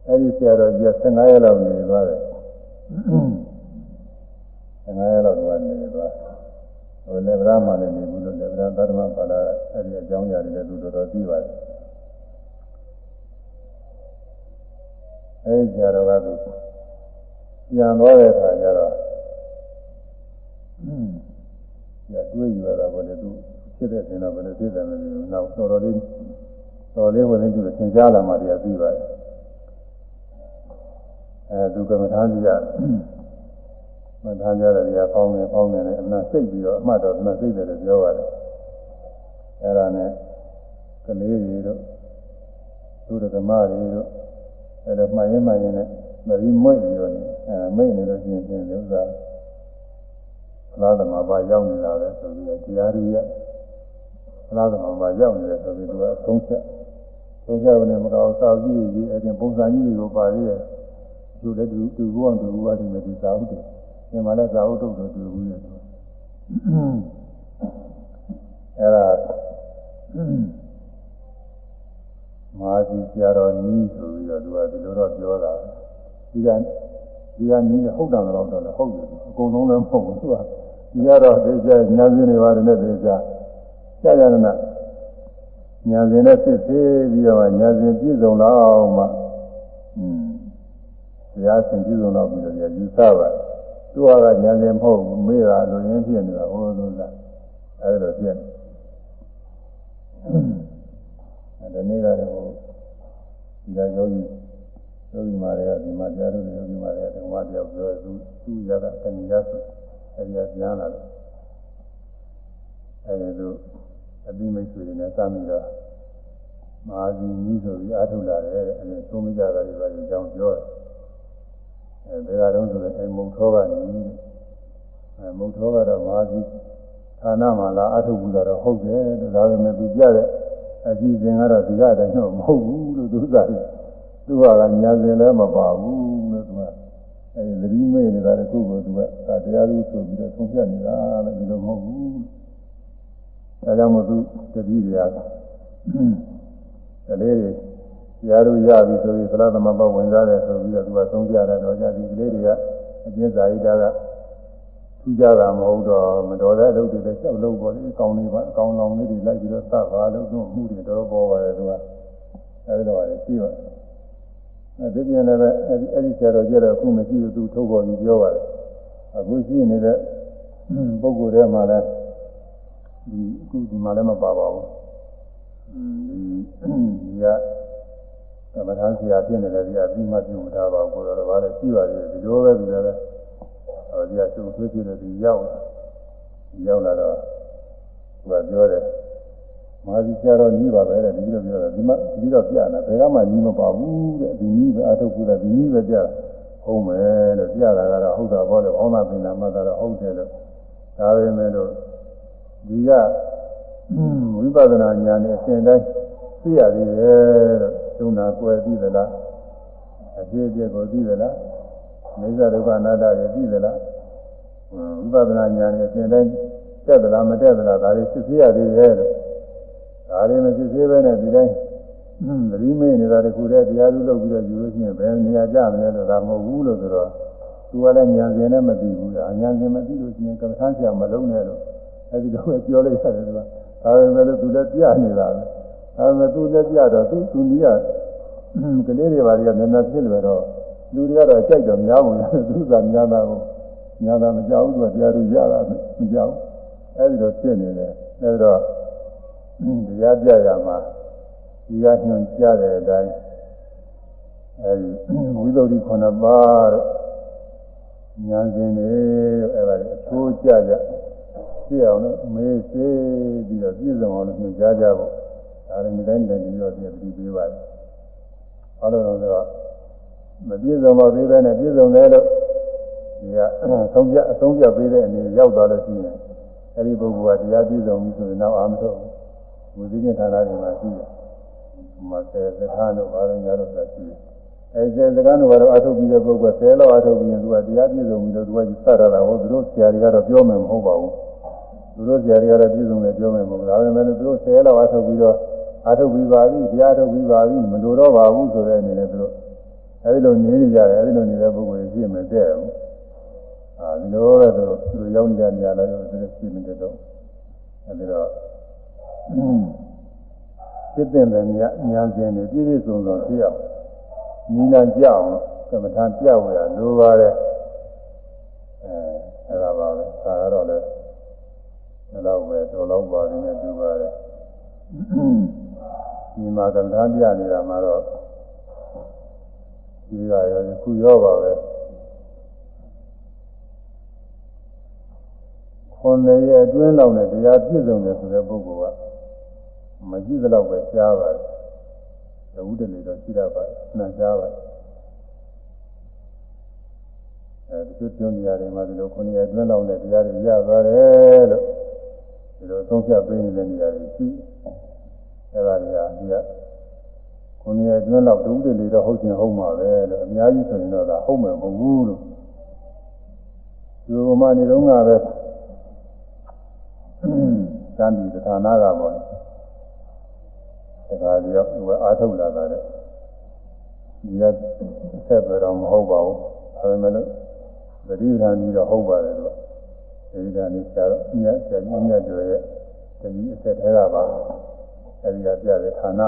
အဲဒီဆရာတော်ကြီး15ရက်လောက်နေသွားတယ်15ရက်လောက်ကနေသွားဟိုလည်းဗရာမလည်းနေဘူးလို့လည်းဗရာသတ္တမပါလာအဲဒီအကြောင်းအရာတွေလည်းသူတော်တော်သိပါတယ် အဲဒီဆရာတော်ကသူပြန်သွားတဲ့အခါကျတော့ညတွေးယူရတာပေါ့လေသူဖြစ်တဲ့တင်တော့ဘယ်လိုဖြစ်တယ်မသိဘူးနောက်တော်တော်လေးတော်လေးဝင်နေသူသင်ကြားလာမှတရားသိပါတယ်အဲသူကမ္မထာကြီးကမထာကြတဲ့တရားပေါင်းနေပေါင်းနေတယ်အမှန်စိတ်ပြီးတော့အမှတ်တော့အမှန်စိတ်တယ်လို့ပြောပါတယ်အဲဒါနဲ့ကလေးတွေတို့သူတို့ဓမ္မတွေတို့ အဲဒါမှန်ရင်မှန်ရင်နဲ့မရီမွိတ်ပြီးတော့နေအဲမိတ်နေလို့ရှိရင်ပြင်ဥစ္စာဖလားသမဘာရောက်နေတာပဲဆိုပြီးတော့တရားရည်ရဖလားသမဘာရောက်နေတယ်ဆိုပြီးသူကအဆုံးချက်ဆုံးချက်ဝင်မကောက်စောက်ကြည့်ကြည့်အဲဒီပုံစံကြီးတွေကိုပါရည်သူလည်းသူသူဘောသူဘောဒီမဲ့ဒီသာဟုတ်တယ်ဒီမှာလည်းသာဟုတ်တော့သူဘူးရဲ့အဲဒါ မာဇီဆရာတော်နီးဆိုပြီးတော့သူကဒီလိုတော့ပြောတာဒီကဒီကနီးဟုတ်တယ်တော့တော့လည်းဟုတ်တယ်အကုန်လုံးလည်းမဟုတ်ဘူးသူကဒီကတော့ဒီကျညာစင်းတွေပါတယ်နဲ့ဒီကျကြာကြာနာညာစင်းနဲ့စစ်သေးပြီးတော့ညာစင်းပြည့်စုံတော့မှอืมတရားစင်ပြည့်စုံတော့ပြီးတော့ယူဆပါသူကညာစင်းမဟုတ်ဘူးမေးတာလိုရင်းဖြစ်နေတာဟောလို့လားအဲဒါပြည့်အဲ ဒီနေ့ကလည်းဟိုဒီကယောဂီယောဂီမာတွေကဒီမှာတရားထုတ်ယောဂီမာတွေကဓမ္မတရားပြောသူသူရတာတဏှာဆိုအဲဒီကပြန်လာတယ်အဲဒီလိုအပြီးမိတ်ဆွေတွေနဲ့စမ်းပြီးတော့မဟာကြီးကြီးဆိုပြီးအားထုတ်လာတယ်အဲဒီသုံးမကြတာတွေပါအကြောင်းပြောတယ်အဲဒါကတော့ဆိုရင်အဲမုံထောကနေအဲမုံထောကတော့မဟာကြီးဌာနမှာလာအားထုတ်ဘူးတော့ဟုတ်တယ်ဒါပေမဲ့သူကြတဲ့ အကြည့်စဉ်ကတော့ဒီကအတိုင်းတော့မဟုတ်ဘူးလို့သူကသူကညာစဉ်လည်းမပါဘူးလို့သူကအဲဒီသတိမေ့နေတာတခုကိုသူကဒါတရားလို့ဆိုပြီးတော့သုံးပြနေတာလည်းဒီလိုမဟုတ်ဘူးဒါကြောင့်မို့သူတတိတွေကကလေးတွေတရားလို့ရပြီဆိုပြီးသလားသမဘဝင်စားတယ်ဆိုပြီးတော့သူကသုံးပြတာတော့ကြဒီကလေးတွေကအကျဉ်းစာရိတာက ထူးကြတာမဟုတ်တော့မတော်တဲ့အလုပ်တွေလည်းချက်လုပ်ပေါ်လေအကောင်လေးပါအကောင်လောင်လေးတွေလိုက်ပြီးတော့သတ်ပါလို့သူမှုတွေတော့ပေါ်ပါတယ်သူကအဲဒီတော့လည်းပြီးပါအဲဒီပြင်လည်းပဲအဲဒီအဲဒီဆရာတော်ကျတော့အခုမရှိဘူးသူထုတ်ပေါ်ပြီးပြောပါတယ်အခုရှိနေတဲ့ပုဂ္ဂိုလ်တွေမှာလည်းဒီအခုဒီမှာလည်းမပါပါဘူးဒီဒီကသမထဆရာဖြစ်နေတယ်ဒီကပြီးမှပြုထားပါဘူးတော့ဘာလဲရှိပါသေးတယ်ဒီလိုပဲဒီလည်း ဟောဒီကသူ့ဆွေးကြည့်လို့ဒီရောက်လာရောက်လာတော့သူကပြောတယ်မာဇီဆရာတော်ကြီးပါပဲတဲ့ဒီလိုပြောတယ်ဒီမှာဒီတော့ပြတာဘယ်ကမှကြီးမပါဘူးတဲ့ဒီနည်းပဲအထုတ်ဘူးတဲ့ဒီနည်းပဲပြဟုတ်မယ်လို့ပြတာကတော့ဟုတ်တာပေါ့လေဘောင်းသာပင်နာမှကတော့ဟုတ်တယ်လို့ဒါပဲမဲ့လို့ဒီကဝိပဿနာဉာဏ်နဲ့အစဉ်တိုင်းသိရသေးတယ်လို့သုံးတာကွယ်သိသလားအပြည့်အပြည့်ကိုသိသလား နေသဒုက္ခအနာတ္တတွေသိသလားဝိပဿနာဉာဏ်နဲ့အစဉ်တိုင်းတက်သလားမတက်သလားဒါတွေသိသိရသေးတယ်လို့ဒါတွေမသိသေးပဲနဲ့ဒီတိုင်းသတိမေ့နေတာတခုတည်းတရားသူလုပ်ပြီးတော့ယူလို့ရှိရင်ဘယ်နေရာကြမလဲလို့ဒါမဟုတ်ဘူးလို့ဆိုတော့သူကလည်းဉာဏ်စဉ်နဲ့မသိဘူး။ဉာဏ်စဉ်မသိလို့ရှိရင်ကမ္ဘာဆရာမလုံးနဲ့လို့အဲဒီတော့ပြောလိုက်ရတယ်သူကဒါပေမဲ့သူလည်းပြနေတာပဲဒါပေမဲ့သူလည်းပြတော့သူသူကြီးကကလေးတွေပါတွေကနည်းနည်းဖြစ်လွယ်တော့ လူတွေကတော့ကြိုက်တော့များပုံရတယ်သူကများတာကိုများတာမကြောက်ဘူးသူကတရားသူရတာမကြောက်အဲဒီတော့ဖြစ်နေတယ်အဲဒီတော့တရားပြရမှာဒီကညွှန်ကြားတဲ့အတိုင်းအဲဒီဝိသုဒ္ဓိ9ပါးတော့ဉာဏ်ရှင်တွေအဲဒါအချိုးကြကြပြည့်အောင်လို့မေးစေပြီးတော့ပြည့်စုံအောင်လို့ညွှန်ကြားကြဖို့ဒါလည်းဒီတိုင်းတိုင်းပြီးတော့ပြည့်ပြီးပေးပါတယ်။ဘာလို့လဲဆိုတော့ မပြည့်စုံပါသေးပဲနဲ့ပြည့်စုံတယ်လို့ဒီကအဆုံးပြအဆုံးပြပေးတဲ့အနေရောက်သွားလို့ရှိရင်အဲဒီပုဂ္ဂိုလ်ကတရားပြည့်စုံပြီဆိုရင်တော့အာမထုတ်ဘူး။ဝိသေကဌာနတွေမှာရှိတယ်။မသေသထာတို့ဘာလို့ညာလို့ဆိုတာရှိတယ်။အဲဒီစကားတို့ကတော့အထုတ်ပြီးတဲ့ပုဂ္ဂိုလ်ဆယ်လောက်အထုတ်ပြီးရင်သူကတရားပြည့်စုံပြီလို့သူကစရတာဟောသူတို့ဆရာတွေကတော့ပြောမယ်မဟုတ်ပါဘူး။သူတို့ဆရာတွေကတော့ပြည့်စုံတယ်ပြောမယ်မဟုတ်ဘူး။ဒါပေမဲ့သူတို့ဆယ်လောက်အထုတ်ပြီးတော့အထုတ်ပြီးပါပြီတရားထုတ်ပြီးပါပြီမလိုတော့ပါဘူးဆိုတဲ့အနေနဲ့သူတို့ အဲဒီလိုနေနေကြတယ်အဲဒီလိုနေတဲ့ပုဂ္ဂိုလ်ကြီးပြည့်မယ်တဲ့ဘူးအာဒီလိုပဲသူသူရောက်နေကြနေရလဲသူတို့ပြည့်မတဲ့တော့အဲဒီတော့ဖြစ်တဲ့ဉာဏ်ဉာဏ်ရှင်တွေပြည့်ပြည့်စုံစုံဖြစ်အောင်နိလန်ကြအောင်ကမ္မထာပြဝရလိုပါတယ်အဲအဲ့ဒါပါပဲဒါကတော့လည်းတော့ပဲတော်တော့ပါနေတူပါတယ်ဒီမှာကမ္မထာပြနေတာမှာတော့ ဒီကရောခုရောပါပဲခွန်ရဲ့အတွင်းလောက်နဲ့တရားပြည့်စုံတယ်ဆိုတဲ့ပုဂ္ဂိုလ်ကမကြည့်သလောက်ပဲရှားပါတယ်။ဝုဒ္ဓလေတော့ရှိတတ်ပါတယ်။နှံရှားပါတယ်။အဲဒီလိုကျွန်းတရားတွေမှာဒီလိုခွန်ရဲ့အတွင်းလောက်နဲ့တရားတွေရပါတယ်လို့ဒီလိုသုံးဖြတ်ပေးနေတဲ့နေရာတွေရှိအဲဒါတွေကဒီက ခွန်ရဲ့အတွင်းလောက်ဒုဒ္ဓလေတော့ဟုတ်ချင်းဟုတ်မှာပဲလို့အများကြီးဆိုရင်တော့ဒါဟုတ်မယ်မဟုတ်ဘူးလို့ဒီလိုမှနေတော့ကပဲကံဒီဌာနကပေါ့တခါတည်းကအားထုတ်လာတာတဲ့ဒီကဆက်ပြတော့မဟုတ်ပါဘူးဒါပေမဲ့လို့သတိပဋ္ဌာန်ကြီးတော့ဟုတ်ပါတယ်လို့သတိပဋ္ဌာန်ကြီးဆရာတော်မြတ်ဆရာကြီးမြတ်ကျော်ရဲ့တတိအဆက်ထဲကပါအဲဒီကပြတဲ့ဌာန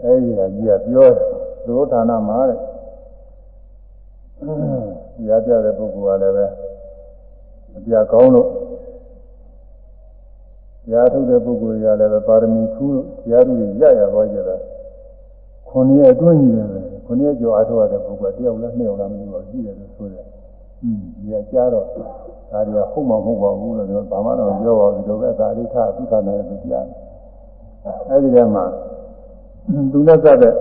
အဲဒီကကြီးကပြောတယ်သူတို့ဌာနမှာတဲ့ဒီရပြတဲ့ပုဂ္ဂိုလ်ကလည်းပဲအပြကောင်းလို့တရားထုတ်တဲ့ပုဂ္ဂိုလ်တွေကလည်းပါရမီထူးတရားသူတွေရရသွားကြတာခုနှစ်ရက်အတွင်းကြီးတယ်ခုနှစ်ရက်ကျော်အားထုတ်ရတဲ့ပုဂ္ဂိုလ်တယောက်လားနှစ်ယောက်လားမသိဘူးရှိတယ်လို့ဆိုတယ်။อืมဒီကကြားတော့ဒါတွေကဟုတ်မှမဟုတ်ပါဘူးလို့ကျွန်တော်ဘာမှတော့ပြောပါဘူးဒီလိုပဲဒါလေးထားသုခနာရဲ့တရား။အဲဒီထဲမှာ သူနဲ့စတဲ့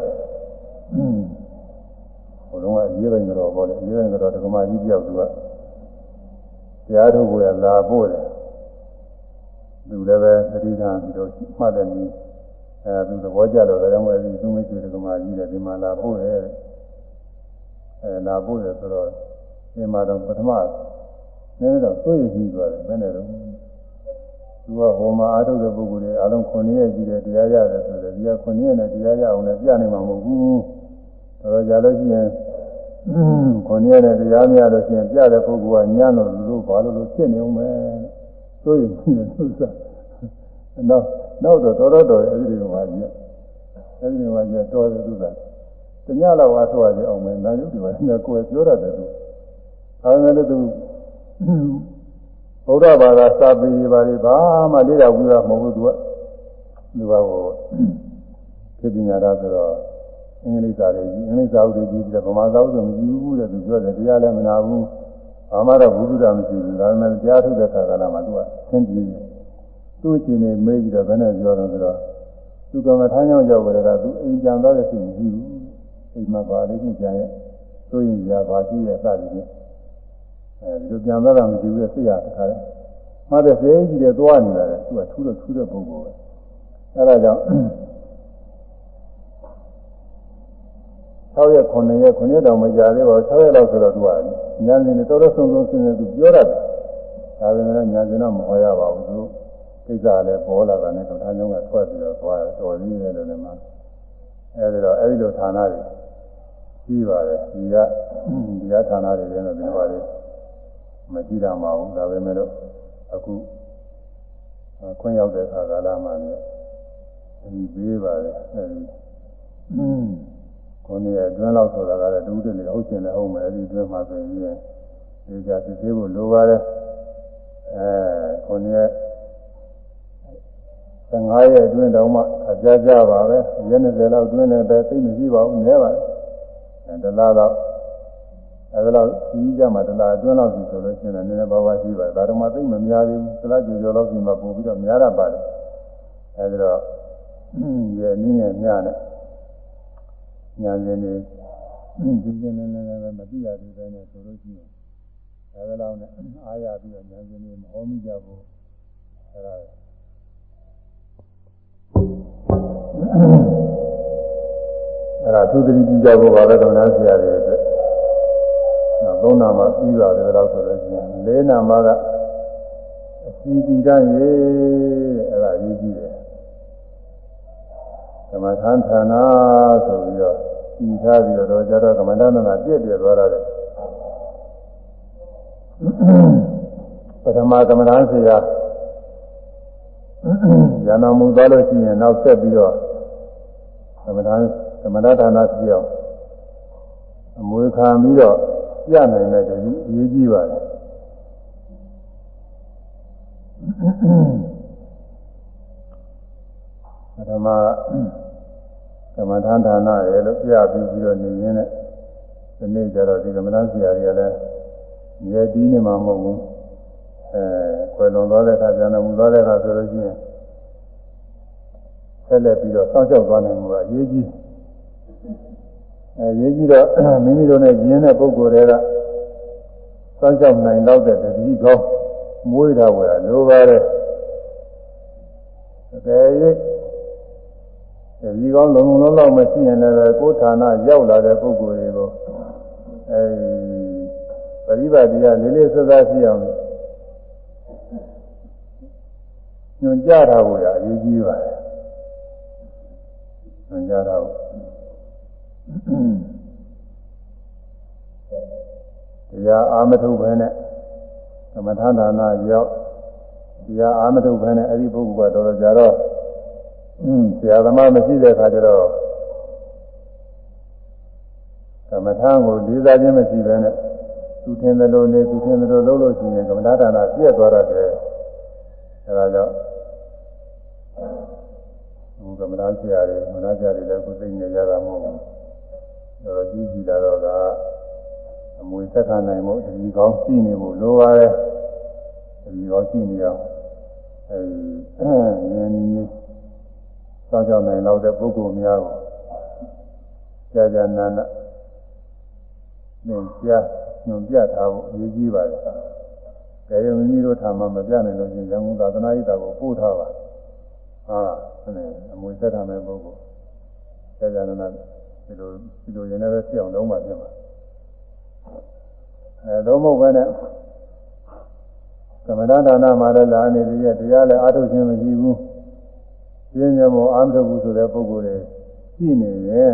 ဟိုတော့အရေးပိုင်းကတော့ပေါ့လေအရေးပိုင်းကတော့ဒကမာကြီးတယောက်သူကတရားထုတ်ကိုလာပို့တယ်သူလည်းပဲသတိထားပြီးတော့မှတ်တယ်နီးအဲသူသဘောကျတော့ဒါကြောင့်လည်းဒီသူမိတ်ဆွေတကမာကြီးတယ်ဒီမှာလာပို့တယ်အဲလာပို့တယ်ဆိုတော့ဒီမှာတော့ပထမနည်းတော့စိုးရိမ်ပြီးသွားတယ်ဘယ်နဲ့တော့ သူကဟောမှာအားထုတ်တဲ့ပုဂ္ဂိုလ်တွေအလုံး9ရက်ကြီးတယ်တရားရတယ်ဆိုတော့ဒီက9ရက်နဲ့တရားရအောင်လည်းပြနိုင်မှာမဟုတ်ဘူးတော့ကြာလို့ရှိရင်9ရက်နဲ့တရားမရလို့ရှိရင်ပြတဲ့ပုဂ္ဂိုလ်ကညံ့လို့လူတို့ဘာလို့လို့ဖြစ်နေအောင်မယ်ဆိုရင်ပြီးတယ်သူစားနောက်နောက်တော့တော်တော်တော်အဲဒီလိုပါကြီးအဲဒီလိုပါကြီးတော်တယ်သူစားတညလောက်အားထုတ်ရအောင်မယ်နာယုတ်တွေကနေကိုယ်ပြောရတယ်သူအဲဒါလည်းသူ ဘုရားဘာသာစာပေပါလေဘာမှလေ့လာဘူးလားမဟုတ်ဘူးသူကသူကဟိုဖြစ်ပညာရဆိုတော့အင်္ဂလိပ်စာတွေကြီးအင်္ဂလိပ်စာအုပ်တွေကြီးပြီးတော့ဗမာစာအုပ်ဆိုမရှိဘူးတဲ့သူပြောတယ်တရားလည်းမနာဘူးဘာမှတော့ဘုဒ္ဓတာမရှိဘူးဒါပေမဲ့ကြားထုတ်တဲ့ခါကလာမှသူကသင်ပြီးသူ့အချိန်နဲ့မေးကြည့်တော့ဘယ်နဲ့ပြောတော့ဆိုတော့သူကမထမ်းရောက်ရောက်ကြတာသူအိမ်ကြံသွားတဲ့စိတ်မရှိဘူးအိမ်မှာပါလေးချင်းကြံရဲ့ဆိုရင်ကြာပါရှိရဲ့စသည်ဖြင့် အဲဒီလိုကြံသွားတာမရှိဘူးစိတ်ရတခါလဲမှတ်တဲ့စိတ်ကြီးတွေသွားနေတာလေသူကထူးတော့ထူးတဲ့ပုံပေါ်ပဲအဲဒါကြောင့်6ရက်9ရက်9ရက်တောင်မကြာသေးပါဘူး6ရက်လောက်ဆိုတော့သူကညာနေနေတော်တော်ဆုံးဆုံးဆင်းနေသူပြောရတယ်ဒါပေမဲ့ညာနေတော့မဟောရပါဘူးသူကိစ္စလည်းပေါ်လာတာနဲ့တော့ထားကြောင်းကထွက်ပြီးတော့သွားတယ်တော်ကြီးတယ်လို့လည်းမှအဲဒီတော့အဲဒီလိုဌာနတွေကြီးပါတယ်ဒီကဒီကဌာနတွေလည်းတော့ဒီလိုပါလေ မကြည့်တာမအောင်ဒါပေမဲ့လို့အခုခွင့်ရောက်တဲ့အခါကာလမှာလည်းဒီပေးပါလေအဲဒီကိုနေအတွင်းလောက်ဆိုတာကလည်းတူးတယ်လေဟုတ်ကျင်လည်းဟုတ်မယ်အဲဒီအတွင်းမှာဆိုရင်ဒီကြသိသေးဖို့လိုပါတယ်အဲကိုနေ15ရက်အတွင်းတောင်မှအကြကြပါပဲရက်20လောက်အတွင်းလည်းပဲသိမရှိပါဘူးနည်းပါအဲတလားတော့ အဲဒါတော့ကြီးကြမှာတလားအတွင်းလောက်ရှိဆိုလို့ရှိရင်လည်းနည်းနည်းပါးပါးရှိပါတယ်ဒါတော့မှသိမများသေးဘူးတလားကြော်ကြော်လောက်ရှိမှပို့ပြီးတော့များရပါတယ်အဲဒီတော့ရဲ့နည်းနဲ့များနဲ့ညာခြင်းတွေဒီကျင်းနေနေလည်းမသိရသေးတဲ့နဲ့ဆိုလို့ရှိရင်အဲဒါလောက်နဲ့အားရပြီးတော့ညာခြင်းတွေမဟောမိကြဘူးအဲဒါအဲ့ဒါသူတတိကြည့်ကြဖို့ပါပဲတော်နာဆရာတွေအတွက်နောက် သုံးနာမှာပြီးပါတယ်တော့ဆိုလို့ရှိရင်လေးနာမှာကအစီတီတန်းရေအဲ့ဒါရေးကြည့်တယ်ကမ္မထန်ဌာနာဆိုပြီးတော့ပြီးထားပြီးတော့ကြတော့ကမ္မဋ္ဌာန်းကပြည့်ပြည့်သွားရတယ်ပထမကမ္မဋ္ဌာန်းဆရာဉာဏ်မှုသွားလို့ရှိရင်နောက်ဆက်ပြီးတော့သမထသမထဌာနပြအောင်အမွေခံပြီးတော့ ပြနိုင်တဲ့တည်းအရေးကြီးပါတယ်ပထမသမထဌာနရဲ့လို့ပြပြီးပြီးတော့နေရင်းနဲ့ဒီနေ့ကျတော့ဒီကမ္မဋ္ဌာန်းဆရာကြီးကလည်းရေတီးနေမှာမဟုတ်ဘူးအဲခွေလွန်သွားတဲ့အခါကျန်တော်မူသွားတဲ့အခါဆိုလို့ရှိရင်ဆက်လက်ပြီးတော့စောင့်ရှောက်သွားနိုင်မှုကအရေးကြီး အဲရေးကြီးတော့မိမိတို့နဲ့ရင်းတဲ့ပုဂ္ဂိုလ်တွေကစောင့်ရှောက်နိုင်တော့တဲ့တတိကောင်းမွေးတာဝယ်လိုပါတယ်တကယ်၍ဒီကောင်းလုံးလုံးလောက်မရှိရင်လည်းကိုယ်ဌာနရောက်လာတဲ့ပုဂ္ဂိုလ်တွေကိုအဲဒီပရိပတ်တရားလေးလေးစစရှိအောင်ညွန်ကြတာကိုရအရေးကြီးပါတယ်ညွန်ကြတာကို တရားအာမထုတ်ပဲနဲ့သမထဒါနရောက်တရားအာမထုတ်ပဲနဲ့အဲ့ဒီပုဂ္ဂိုလ်ကတော်တော်ကြာတော့อืมဆရာသမားမရှိတဲ့အခါကျတော့သမထကိုလေးစားခြင်းမရှိပဲနဲ့သူထင်တယ်လို့နေသူထင်တယ်လို့လုပ်လို့ရှိရင်ကမ္မဋ္ဌာနာပြည့်သွားတယ်အဲဒါကြောင့်ဘုကမနာဆရာတွေမနာဆရာတွေလည်းကိုသိနေကြတာမဟုတ်ဘူး။ တော့ကြီးကြည့်တာတော့ကအမွေသက်ခံနိုင်မှုတတိကောင်းရှိနေမှုလိုပါရဲ့။တတိကောင်းရှိနေအောင်အဲဒီဉာဏ်ကြီးစောင့်ကြောက်နိုင်တော့တဲ့ပုဂ္ဂိုလ်များကိုကြာကြာနာနာသင်ကြားညွန်ပြထားဖို့အရေးကြီးပါတယ်။ဒါရင်မိမိတို့ထားမှမပြနိုင်လို့ချင်းရန်ကုန်သာသနာ့ဤတာကိုပို့ထားပါဟာနဲ့အမွေဆက်ထားမဲ့ပုဂ္ဂိုလ်ကြာကြာနာနာ ဒီလိုဒီလိုရင်လည်းဖြစ်အောင်လုံးပါပြင်ပါအဲတော့မဟုတ်ပဲနဲ့သမဏဒါနမှာလည်းလာနေသေးရဲ့တရားလည်းအားထုတ်ခြင်းမရှိဘူးပြင်းညမောအားမထုတ်ဘူးဆိုတဲ့ပုဂ္ဂိုလ်တွေရှိနေရဲ့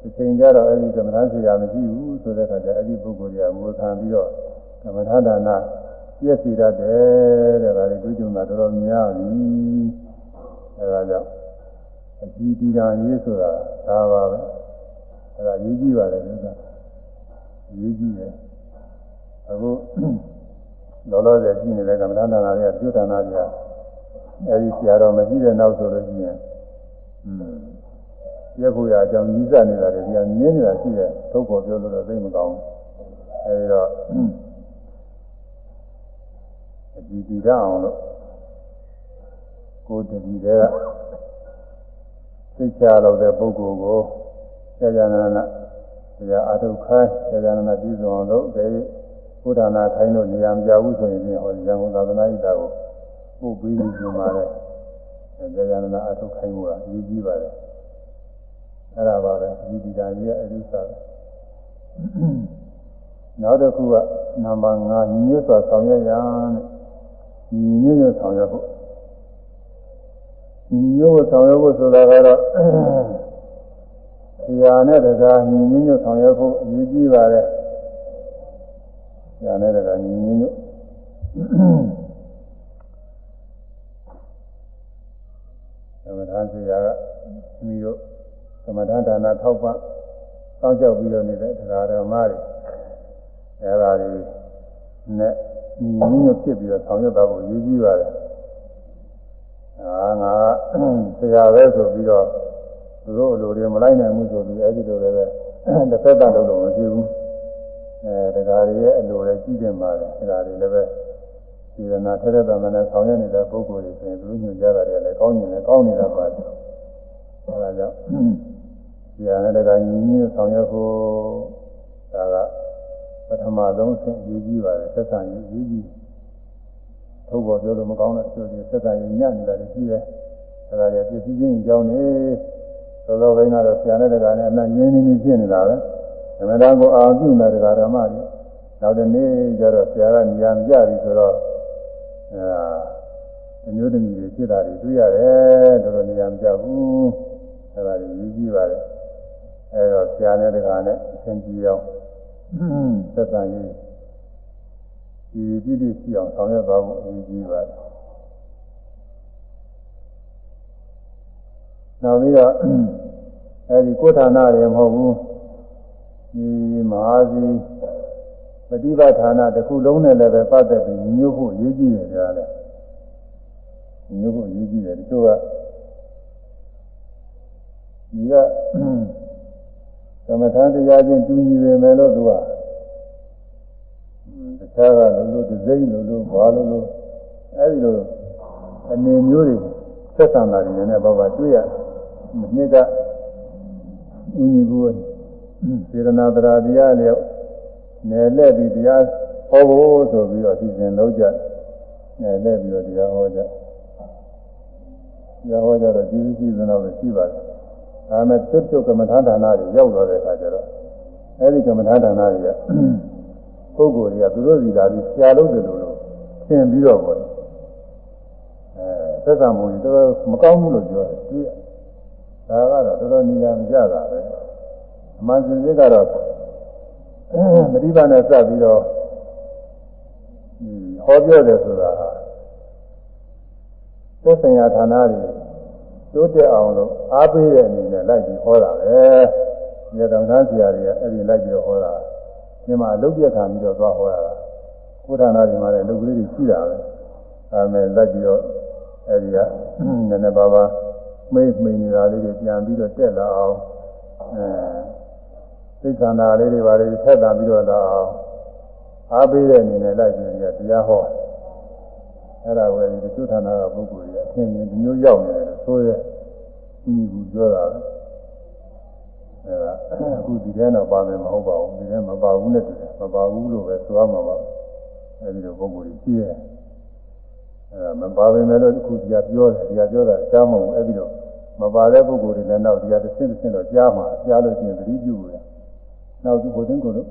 ဒီချိန်ကျတော့အဲဒီသမဏဆရာမရှိဘူးဆိုတဲ့အခါကျအဲ့ဒီပုဂ္ဂိုလ်တွေကမူခံပြီးတော့သမဏဒါနပြည့်စည်တတ်တယ်တဲ့ဒါလေးတွေ့ကြုံတာတော်တော်များပြီအဲဒါကြောင့်အကြည့်တီတာရေးဆိုတာဒါပါပဲ အဲဒါရေးကြည့်ပါလေဒီကရေးကြည့်တယ်အခုလောလောဆယ်ကြည့်နေတဲ့ကမ္မဋ္ဌာန်းနာတွေကပြုဌာနာတွေကအဲဒီဆရာတော်မရှိတဲ့နောက်ဆိုလို့ရှိရင်อืมရက်ဖို့ရအကြောင်းကြီးစက်နေတာတွေဒီကမြင်းနေတာရှိတယ်ထုတ်ပေါ်ပြောလို့တော့သိမကောင်းဘူးအဲဒီတော့အကြည့်တီတာအောင်လို့ကိုယ်တတိတွေကသိချလောက်တဲ့ပုဂ္ဂိုလ်ကို ကြာကြာနာနာတရားအထုတ်ခိုင်းကြာကြာနာနာပြီးဆုံးအောင်လို့တည်းဘုဒ္ဓနာခိုင်းလို့နေရာမပြဘူးဆိုရင်ဟောရံကုန်သာသနာ့ဣတာကိုပို့ပြီးပြီးပြန်ပါလေကြာကြာနာနာအထုတ်ခိုင်းမှုကအရေးကြီးပါတယ်အဲ့ဒါပါပဲဒီဒီတာကြီးရဲ့အရုစာနောက်တစ်ခုကနံပါတ်5ညီညွတ်စွာဆောင်ရွက်ရတဲ့ညီညွတ်စွာဆောင်ရွက်ဖို့မျိုးဆောင်ရွက်ဖို့ဆိုတာကတော့ ဆရာနဲ့တကာညီညွတ်ဆောင်ရွက်ဖို့အရေးကြီးပါတယ်ဆရာနဲ့တကာညီညွတ်သမထဆရာကမိတို့သမထဒါနထောက်ပံ့စောင့်ကြောက်ပြီးတော့နေတဲ့တရားတော်မားတွေအဲဒါတွေနဲ့ညီညွတ်ဖြစ်ပြီးတော့ဆောင်ရွက်သွားဖို့ရည်ကြီးပါတယ်အာငါဆရာပဲဆိုပြီးတော့ သူတို့အလိုတွေမလိုက်နိုင်ဘူးဆိုပြီးအဲဒီလိုလည်းပဲတစ်သက်တလုံးလုံးမဖြစ်ဘူးအဲတရားတွေရဲ့အလိုတွေကြည့်တင်ပါတယ်တရားတွေလည်းပဲဒီရနာထက်တဲ့တမန်နဲ့ဆောင်ရွက်နေတဲ့ပုဂ္ဂိုလ်တွေဆိုရင်သူညွှန်ကြားတာတွေလည်းကောင်းနေတယ်ကောင်းနေတာပါတယ်အဲဒါကြောင့်ဒီဟာနဲ့တရားညီညွတ်ဆောင်ရွက်ဖို့ဒါကပထမဆုံးအဆင့်ရေးကြီးပါတယ်သက်ဆိုင်ရေးကြီးထုတ်ပေါ်ပြောလို့မကောင်းတဲ့သူတွေသက်ဆိုင်ရေးညံ့နေတာရှိတယ်အဲဒါကြပြည့်စည်ခြင်းအကြောင်းနေ သောသောဘိန်းကတော့ဆရာနဲ့တရားနဲ့အမှန်ရင်းနေနေဖြစ်နေတာပဲဓမ္မတာကိုအာရုံပြုနေတာဓမ္မတွေနောက်တနေ့ကျတော့ဆရာကနေရာမကြပြီဆိုတော့အဲမျိုးသမီးတွေဖြစ်တာတွေတွေ့ရတယ်တော်တော်နေရာမကြဘူးအဲဒါကြီးကြီးကြီးပါတယ်အဲတော့ဆရာနဲ့တရားနဲ့အရှင်ကြီးအောင်သက်သာရေးဒီပြည့်ပြည့်ရှိအောင်ဆောင်ရွက်သွားဖို့အရေးကြီးပါတယ် နောက်ပြီးတော့အဲဒီကိုယ်ဌာနတွေမဟုတ်ဘူးဒီမဟာစီပฏิပတ်ဌာနတစ်ခုလုံးနဲ့လည်းပဲပတ်သက်ပြီးညှို့ဖို့ရေးကြည့်တယ်ကြားတယ်ညှို့ဖို့ရေးကြည့်တယ်တချို့ကဒီကသမထတရားချင်းတူညီပေမဲ့လို့သူကတခြားကလို့လို့ဒစိမ့်လို့လို့ဘာလို့လို့အဲဒီလိုအနေမျိုးတွေသက်သံတာတွေနဲ့ဘာဘာတွေ့ရ နှစ်ကဥညီဘူးစေရနာတရားတရားလျောက်နယ်လက်ပြီးတရားဟောဖို့ဆိုပြီးတော့စီစဉ်လုပ်ကြနယ်လက်ပြီးတော့တရားဟောကြတရားဟောကြတော့ကျေးဇူးရှိသလောက်ရှိပါတယ်ဒါမဲ့တွတ်တွတ်ကမ္မထာဌာနတွေရောက်လာတဲ့အခါကျတော့အဲဒီကမ္မထာဌာနတွေကပုဂ္ဂိုလ်တွေကသူတို့စီသာပြီးဆရာလုပ်တယ်လို့လို့သင်ပြီးတော့ပေါ့အဲသက်သာမှုတွေတော်တော်မကောင်းဘူးလို့ပြောတယ်ဒီ ဒါကတော့တော်တော်နေရာမကျတာပဲအမှန်စင်စစ်ကတော့မတိပါနဲ့စပ်ပြီးတော့ဟောပြောတယ်ဆိုတာဟာသက်ဆိုင်ရာဌာနတွေတိုးတက်အောင်လို့အားပေးတဲ့အနေနဲ့လိုက်ပြီးဟောတာပဲ။ဒီတော်သားဆရာတွေကအဲ့ဒီလိုက်ပြီးတော့ဟောတာ။ဒီမှာလုတ်ပြက်ခံပြီးတော့သွားဟောတာ။ကိုယ်ဌာနတွေမှာလည်းလုတ်ကလေးတွေရှိတာပဲ။ဒါမဲ့လိုက်ပြီးတော့အဲ့ဒီကနည်းနည်းပါးပါး မိတ်မိန်နေတာလေးတွေပြန်ပြီးတော့တက်လာအောင်အဲသိက္ခာနာလေးတွေပါလေထက်တာပြီးတော့လာအောင်အားပေးတဲ့အနေနဲ့လိုက်ပြီးတရားဟောတယ်အဲ့ဒါပဲဒီသုဌာနာကပုဂ္ဂိုလ်ကြီးအထင်မြင်ဒီမျိုးရောက်နေတယ်ဆိုရဲဒီကူပြောတာပဲအဲ့ဒါအခုဒီထဲတော့ပါမယ်မဟုတ်ပါဘူးဒီထဲမပါဘူးနဲ့တူတယ်မပါဘူးလို့ပဲဆိုရမှာပါအဲ့ဒီလိုပုဂ္ဂိုလ်ကြီးရှိရဲ့အဲ့ဒါမပါပေမဲ့လို့အခုဒီကပြောတယ်ဒီကပြောတာကြားမဟုတ်အဲ့ဒီတော့ မပါတဲ့ပုဂ္ဂိုလ်တွေလည်းနောက်ဒီကတစ်ဆင့်တစ်ဆင့်တော့ကြားမှာကြားလို့ရှိရင်သတိပြုတယ်နောက်ဒီကိုတင်းကိုလို့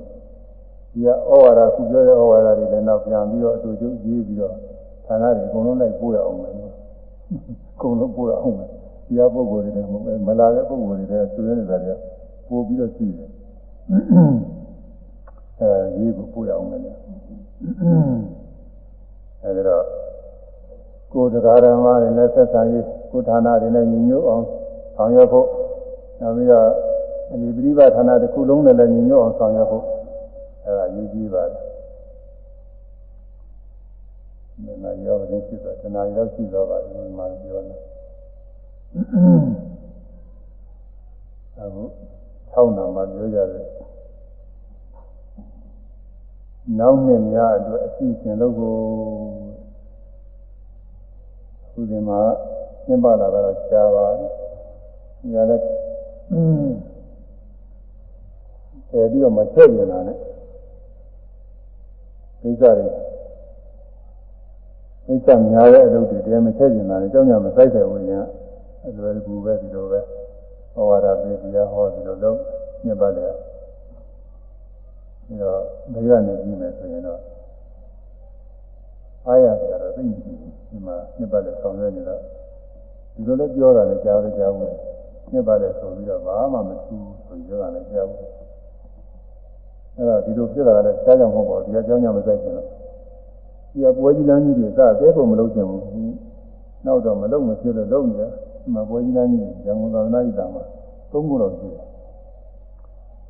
ဒီကဩဝါဒခုပြောတဲ့ဩဝါဒတွေလည်းနောက်ပြန်ပြီးတော့အတူတူရေးပြီးတော့ဌာနတွေအကုန်လုံးလိုက်ပို့ရအောင်မယ်အကုန်လုံးပို့ရအောင်မယ်ဒီဟာပုဂ္ဂိုလ်တွေလည်းမလာတဲ့ပုဂ္ဂိုလ်တွေလည်းသူရနေတာတွေပို့ပြီးတော့ရှိတယ်အဲဒီကိုပို့ရအောင်မယ်အဲဒီတော့ ကိုယ်တရားဓမ္မတွေနဲ့ဆက်ဆံရေးကိုယ်ဌာနတွေနဲ့ညီညွတ်အောင်ဆောင်ရွက်ဖို့နောက်ပြီးတော့ဒီပရိပါဌာနတစ်ခုလုံးနဲ့လည်းညီညွတ်အောင်ဆောင်ရွက်ဖို့အဲဒါရည်ကြီးပါတယ်နာရောပရင်ဖြစ်တော့တဏှာရောက်ရှိတော့ပါဒီမှာပြောနေအခု၆နာမှာပြောကြတယ်နောက်နှစ်များအတွက်အစီအစဉ်လုပ်ဖို့ ခုဒီမှာကျင်းပလာတော့ရှားပါဒီကလည်းအဲပြီးတော့မချက်နေတာနဲ့ကိစ္စတွေကိစ္စများတဲ့အလုပ်တွေတရားမချက်ကျင်တာလည်းကြောင်းကြမဆိုင်တယ်ဝင်ရင်အလွယ်ကူပဲဒီလိုပဲဟောရတာပြေတရားဟောဒီလိုလုံးညစ်ပါတယ်ပြီးတော့ဘယ်ကနေပြီးမယ်ဆိုရင်တော့အားရကြတော့သိနေ ဒီမှာညစ်ပါတယ်ဆောင်ရွက်နေတော့ဒီလိုလည်းပြောတာလည်းကြားလို့ကြားဘူးညစ်ပါတယ်ဆိုပြီးတော့ဘာမှမထူးဆိုပြောတာလည်းကြားဘူးအဲ့တော့ဒီလိုဖြစ်တာလည်းကြားကြမဟုတ်ပါဘူးဒီအကြောင်းကြောင့်မဆိုင်ချင်တော့ဒီကပွဲကြီးလမ်းကြီးတွေကတဲပုံမလုပ်ချင်ဘူးနောက်တော့မလုပ်မဖြစ်လို့လုပ်နေတယ်မပွဲကြီးတိုင်းရန်ကုန်သာသနာ့ဤတာမှာသုံးခုတော့ရှိတယ်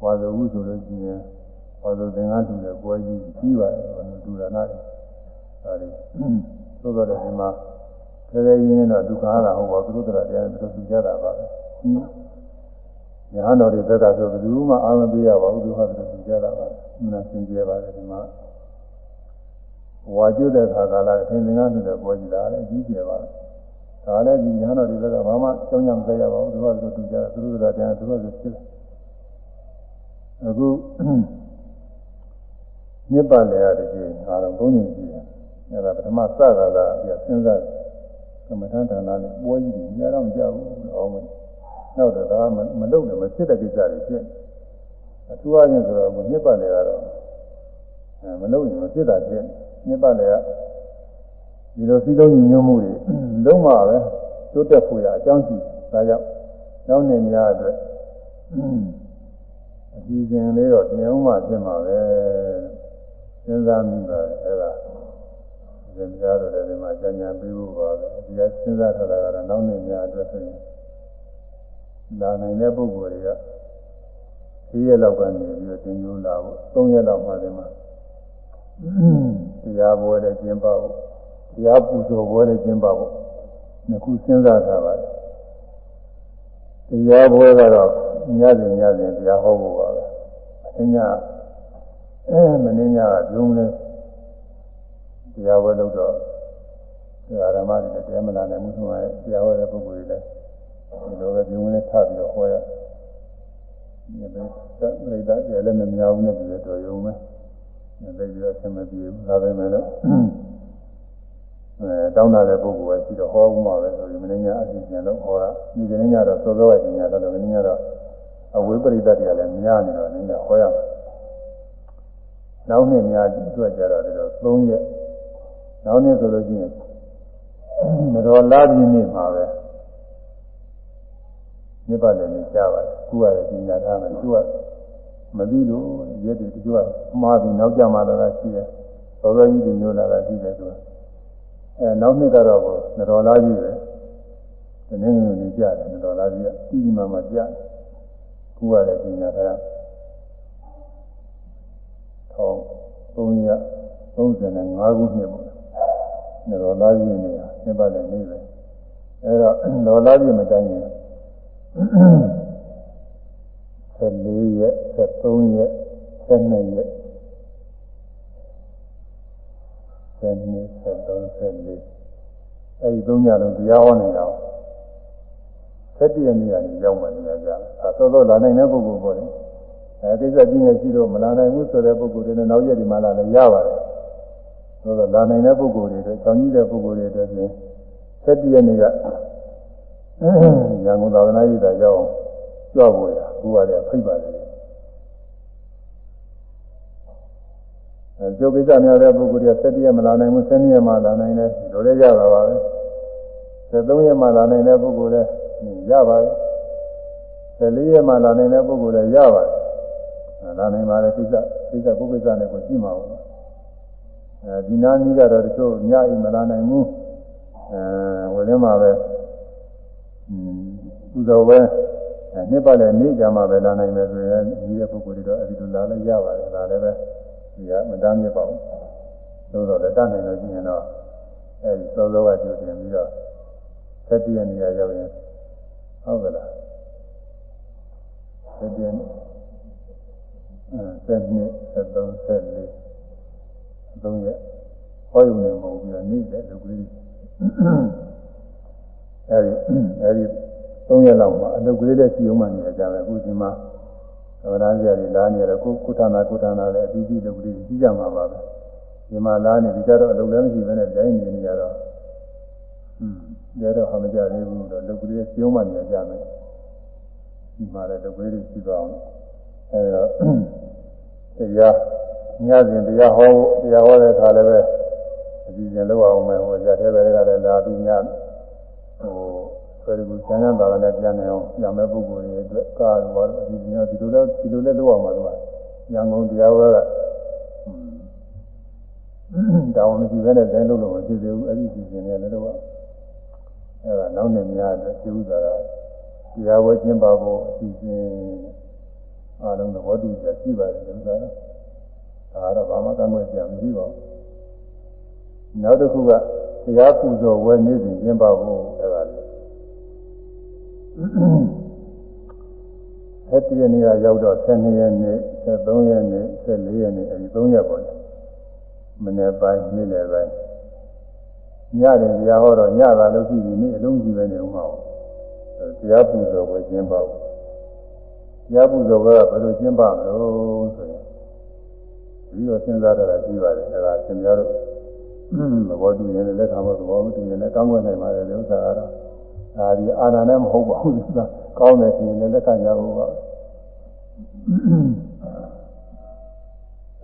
ဝါဇဝုဆိုလို့ရှိရင်ဝါဇသင်္ကန်းတူတဲ့ပွဲကြီးကြီးပါတယ်ဘာလို့ဒူရနာတွေဒါတွေ သို့တော်တယ်ဒီမှာခဲခဲရင်းရင်းတော့ဒုက္ခလာဟုတ်ပါသူတို့တရားတရားသူတို့သူကြတာပါပဲညာတော်တွေဘက်ကဆိုဘယ်သူမှအာမပေးရပါဘူးသူကသူသူကြတာပါမနာစင်ကြပါတယ်ဒီမှာဝါကျွတ်တဲ့ခါကာလအထင်သင်္ကန်းတူတဲ့ပွဲကြီးလာတယ်ကြီးကျယ်ပါတယ်ဒါလည်းဒီညာတော်တွေဘက်ကဘာမှကြောင်းကြံမသိရပါဘူးသူကသူသူကြတာသူတို့တရားသူတို့သူဖြစ်တယ်အခုမြစ်ပါလေရတဲ့ကြီးအားလုံးဘုန်းကြီးကြီးတယ် အဲ့ဒါပထမစကားကပြစဉ်းစားကမ္မထန်ဌာနနဲ့ပွဲကြီးကြီးညာတော့မကြဘူးအောင်မယ်နောက်တော့ဒါမလုံနဲ့မဖြစ်တဲ့ကိစ္စတွေဖြစ်အထူးအချင်းဆိုတော့မြစ်ပါလေကတော့မလုံရင်မဖြစ်တာဖြစ်မြစ်ပါလေကဒီလိုစီလုံးညီညွတ်မှုတွေလုံးဝပဲတိုးတက်ဖို့ရအကြောင်းရှိဒါကြောင့်နောက်နေများအတွက်အစီအစဉ်လေးတော့ပြင်အောင်မှပြင်ပါပဲစဉ်းစားမိပါတယ်အဲ့ဒါ သင်ကြားတော်တယ်မှာကြံညာပေးဖို့ပါပဲဒီကစဉ်းစားထားတာကတော့နောက်နေများအတွက်ဆိုရင်လာနိုင်တဲ့ပုဂ္ဂိုလ်တွေက၄ရက်လောက်ကနေပြီးတော့တင်ကြိုးလာဖို့၃ရက်လောက်မှဒီမှာတရားပွဲနဲ့ကျင်းပဖို့တရားပူဇော်ပွဲနဲ့ကျင်းပဖို့နှစ်ခုစဉ်းစားထားပါတယ်တရားပွဲကတော့ညစဉ်ညစဉ်တရားဟောဖို့ပါပဲအင်းညအဲမင်းညကပြုံးလဲတ ရားဝဲလို့တော့ဓမ္မတွေလည်းတရားမလာနိုင်ဘူးဆိုရင်တရားဝဲတဲ့ပုဂ္ဂိုလ်တွေလည်းဒီလိုပဲပြုံးလဲထပြီးတော့ဟောရဒီပဲသက်ရိတ်တယ်လည်းမများဘူးနဲ့ဒီလိုတော်ရုံပဲဒီပြီးတော့ဆင်မပြေဘူးဒါပဲမဲ့လို့အဲတောင်းတာတဲ့ပုဂ္ဂိုလ်ကရှိတော့ဟောဦးမှာပဲဆိုရင်မင်းညာအစီအစဉ်တော့ဟောတာဒီကနေ့ညတော့စောစောကညတော့မင်းညာတော့အဝိပရိသတ်တွေကလည်းများနေတော့နည်းနည်းဟောရမယ်နောက်နှစ်များအတွက်ကြတော့ဒီလို3ရက် နောက်နှစ်ဆိုလို့ရှိရင်မတော်လာပြင်းနေမှာပဲမြစ်ပါလည်းနေကြပါတယ်ခုရတယ်ပညာထားမယ်သူကမသိလို့ရက်တွေတချို့ကမှားပြီးနောက်ကြမှာလာရှိတယ်သောသောကြီးတွေညိုလာတာရှိတယ်သူကအဲနောက်နှစ်ကတော့မတော်လာကြီးပဲဒီနေ့ငွေနေကြတယ်မတော်လာကြီးကပြီးမှမှကြတယ်ခုရတယ်ပညာထား1335ခုနှစ်ပေါ့။ လောလာပြည့်နေတာသင်္ပါတဲ့နေ့ပဲ။အဲတော့လောလာပြည့်မတိုင်းရင်14ရက်13ရက်12ရက်12 13 14အဲဒီသုံးညလုံးတရားဟောနေတာ7ရက်နေ့ကနေရောက်မှနေကြ။အဲသောသောလာနိုင်တဲ့ပုဂ္ဂိုလ်ပေါ့လေ။အဲကိစ္စကြီးငယ်ရှိတော့မလာနိုင်ဘူးဆိုတဲ့ပုဂ္ဂိုလ်တွေနဲ့နောက်ရက်ဒီမှာလာလည်းရပါတယ်။ ဆိုတော့လာနိုင်တဲ့ပုဂ္ဂိုလ်တွေတော့ကြောင်းကြီးတဲ့ပုဂ္ဂိုလ်တွေအတွက်ပြင်ဆက်တည့်ရနေ့ကရန်ကုန်သာသနာ့ရေးတာရောက်ကြွဖို့ရဘူးရတယ်ဖိတ်ပါတယ်။အဲကျုပ်ကိစ္စများတဲ့ပုဂ္ဂိုလ်တွေကဆက်တည့်ရမလာနိုင်ဘူးဆယ်နှစ်ရက်မှလာနိုင်တယ်ဒီလိုလည်းရတာပါပဲ။73ရက်မှလာနိုင်တဲ့ပုဂ္ဂိုလ်လည်းရပါတယ်။14ရက်မှလာနိုင်တဲ့ပုဂ္ဂိုလ်လည်းရပါတယ်လာနိုင်ပါလေကိစ္စကိစ္စကိုကိစ္စနဲ့ကိုရှိမှာပါ အဲဒီနာနီးကတော့တချို့ညအိမ်မလာနိုင်ဘူးအဲဝယ်ထဲမှာပဲอืมပူဇော်ပဲနှစ်ပတ်လည်းနေ့ကြမှာပဲလာနိုင်မယ်ဆိုရင်ဒီရဲ့ပုဂ္ဂိုလ်တွေတော့အဲဒီလိုလာလည်းရပါတယ်ဒါလည်းပဲဒီကမတမ်းမြစ်ပါဘူးသို့တော့လည်းတတ်နိုင်လို့ရှိရင်တော့အဲဒီစောစောကကြိုတင်ပြီးတော့ဆက်တည့်နေရရောက်ရင်ဟုတ်ကလားဆက်တည့်7နှစ်73 74 သုံးရက်ဟောရုံနဲ့မဟုတ်ပြီးတော့နေတဲ့လူကလေးအဲဒီအဲဒီ3ရက်လောက်မှာအလုပ်ကလေးလည်းရှိအောင်မှနေကြတယ်အခုဒီမှာသမဏဆရာကြီးလာနေတော့ကိုကုသနာကုသနာလည်းအပြီးပြီးလုပ်ကလေးကြီးကြမှာပါပဲဒီမှာလာနေဒီကြတော့အလုပ်လည်းမရှိဘဲနဲ့တိုင်းနေနေကြတော့อืมဒါတော့ဟာမကြသေးဘူးတော့လုပ်ကလေးရှိအောင်မှနေကြမယ်ဒီမှာလည်းလုပ်ကလေးရှိသွားအောင်အဲဒီတော့တရား ညစဉ်တရားဟောတရားဟောတဲ့အခါလည်းပဲအကြည့်ကျင်လောက်အောင်မယ်ဟိုကြတဲ့ဘက်ကလည်းလာပြီးညဟိုဆွေကူကျမ်းစာပါလည်းပြန်နေအောင်ညမဲ့ပုဂ္ဂိုလ်တွေအတွက်ကာတော့အကြည့်ကျင်ဒီလိုလဲဒီလိုလဲလောက်အောင်ပါတော့ရန်ကုန်တရားဟောကတောင်းမရှိဘဲနဲ့တိုင်းလို့လို့မဖြစ်သေးဘူးအဲ့ဒီအကြည့်ကျင်တွေလည်းတော့အဲအဲဒါနောက်နေများတဲ့ကျေဥစွာကတရားဝဲကျင်းပါဖို့အစီအစဉ်အားလုံးသဘောတူကြရှိပါတယ်ဥစ္စာ ဒါကတော့ဘာမှကန့်ကွက်ကြမရှိပါဘူးနောက်တစ်ခုကတရားပူဇော်ဝဲနေစဉ်ကျင်းပါဖို့အဲဒါလေအဲ့ဒီနေ့ကရောက်တော့12ရက်နေ့13ရက်နေ့14ရက်နေ့အဲဒီ3ရက်ပေါ့လေမနေ့ပိုင်းနေ့လယ်ပိုင်းညတယ်တရားဟောတော့ညတာလို့ရှိပြီနေ့အလုံးကြီးပဲနေဦးမှာပေါ့တရားပူဇော်ဝဲကျင်းပါဖို့တရားပူဇော်ဝဲကဘယ်လိုကျင်းပမလို့ဆိုရင် ပြီးတော့စဉ်းစားတော့ကြည့်ပါတယ်အဲဒါသင်များတို့သဘောတူရင်လည်းလက်ခံဖို့သဘောမတူရင်လည်းကောင်းွယ်နိုင်ပါတယ်ဥစ္စာကတော့ဒါဒီအာနာနဲ့မဟုတ်ပါဘူးဥစ္စာကောင်းတယ်ဆိုရင်လည်းလက်ခံကြဖို့ပါ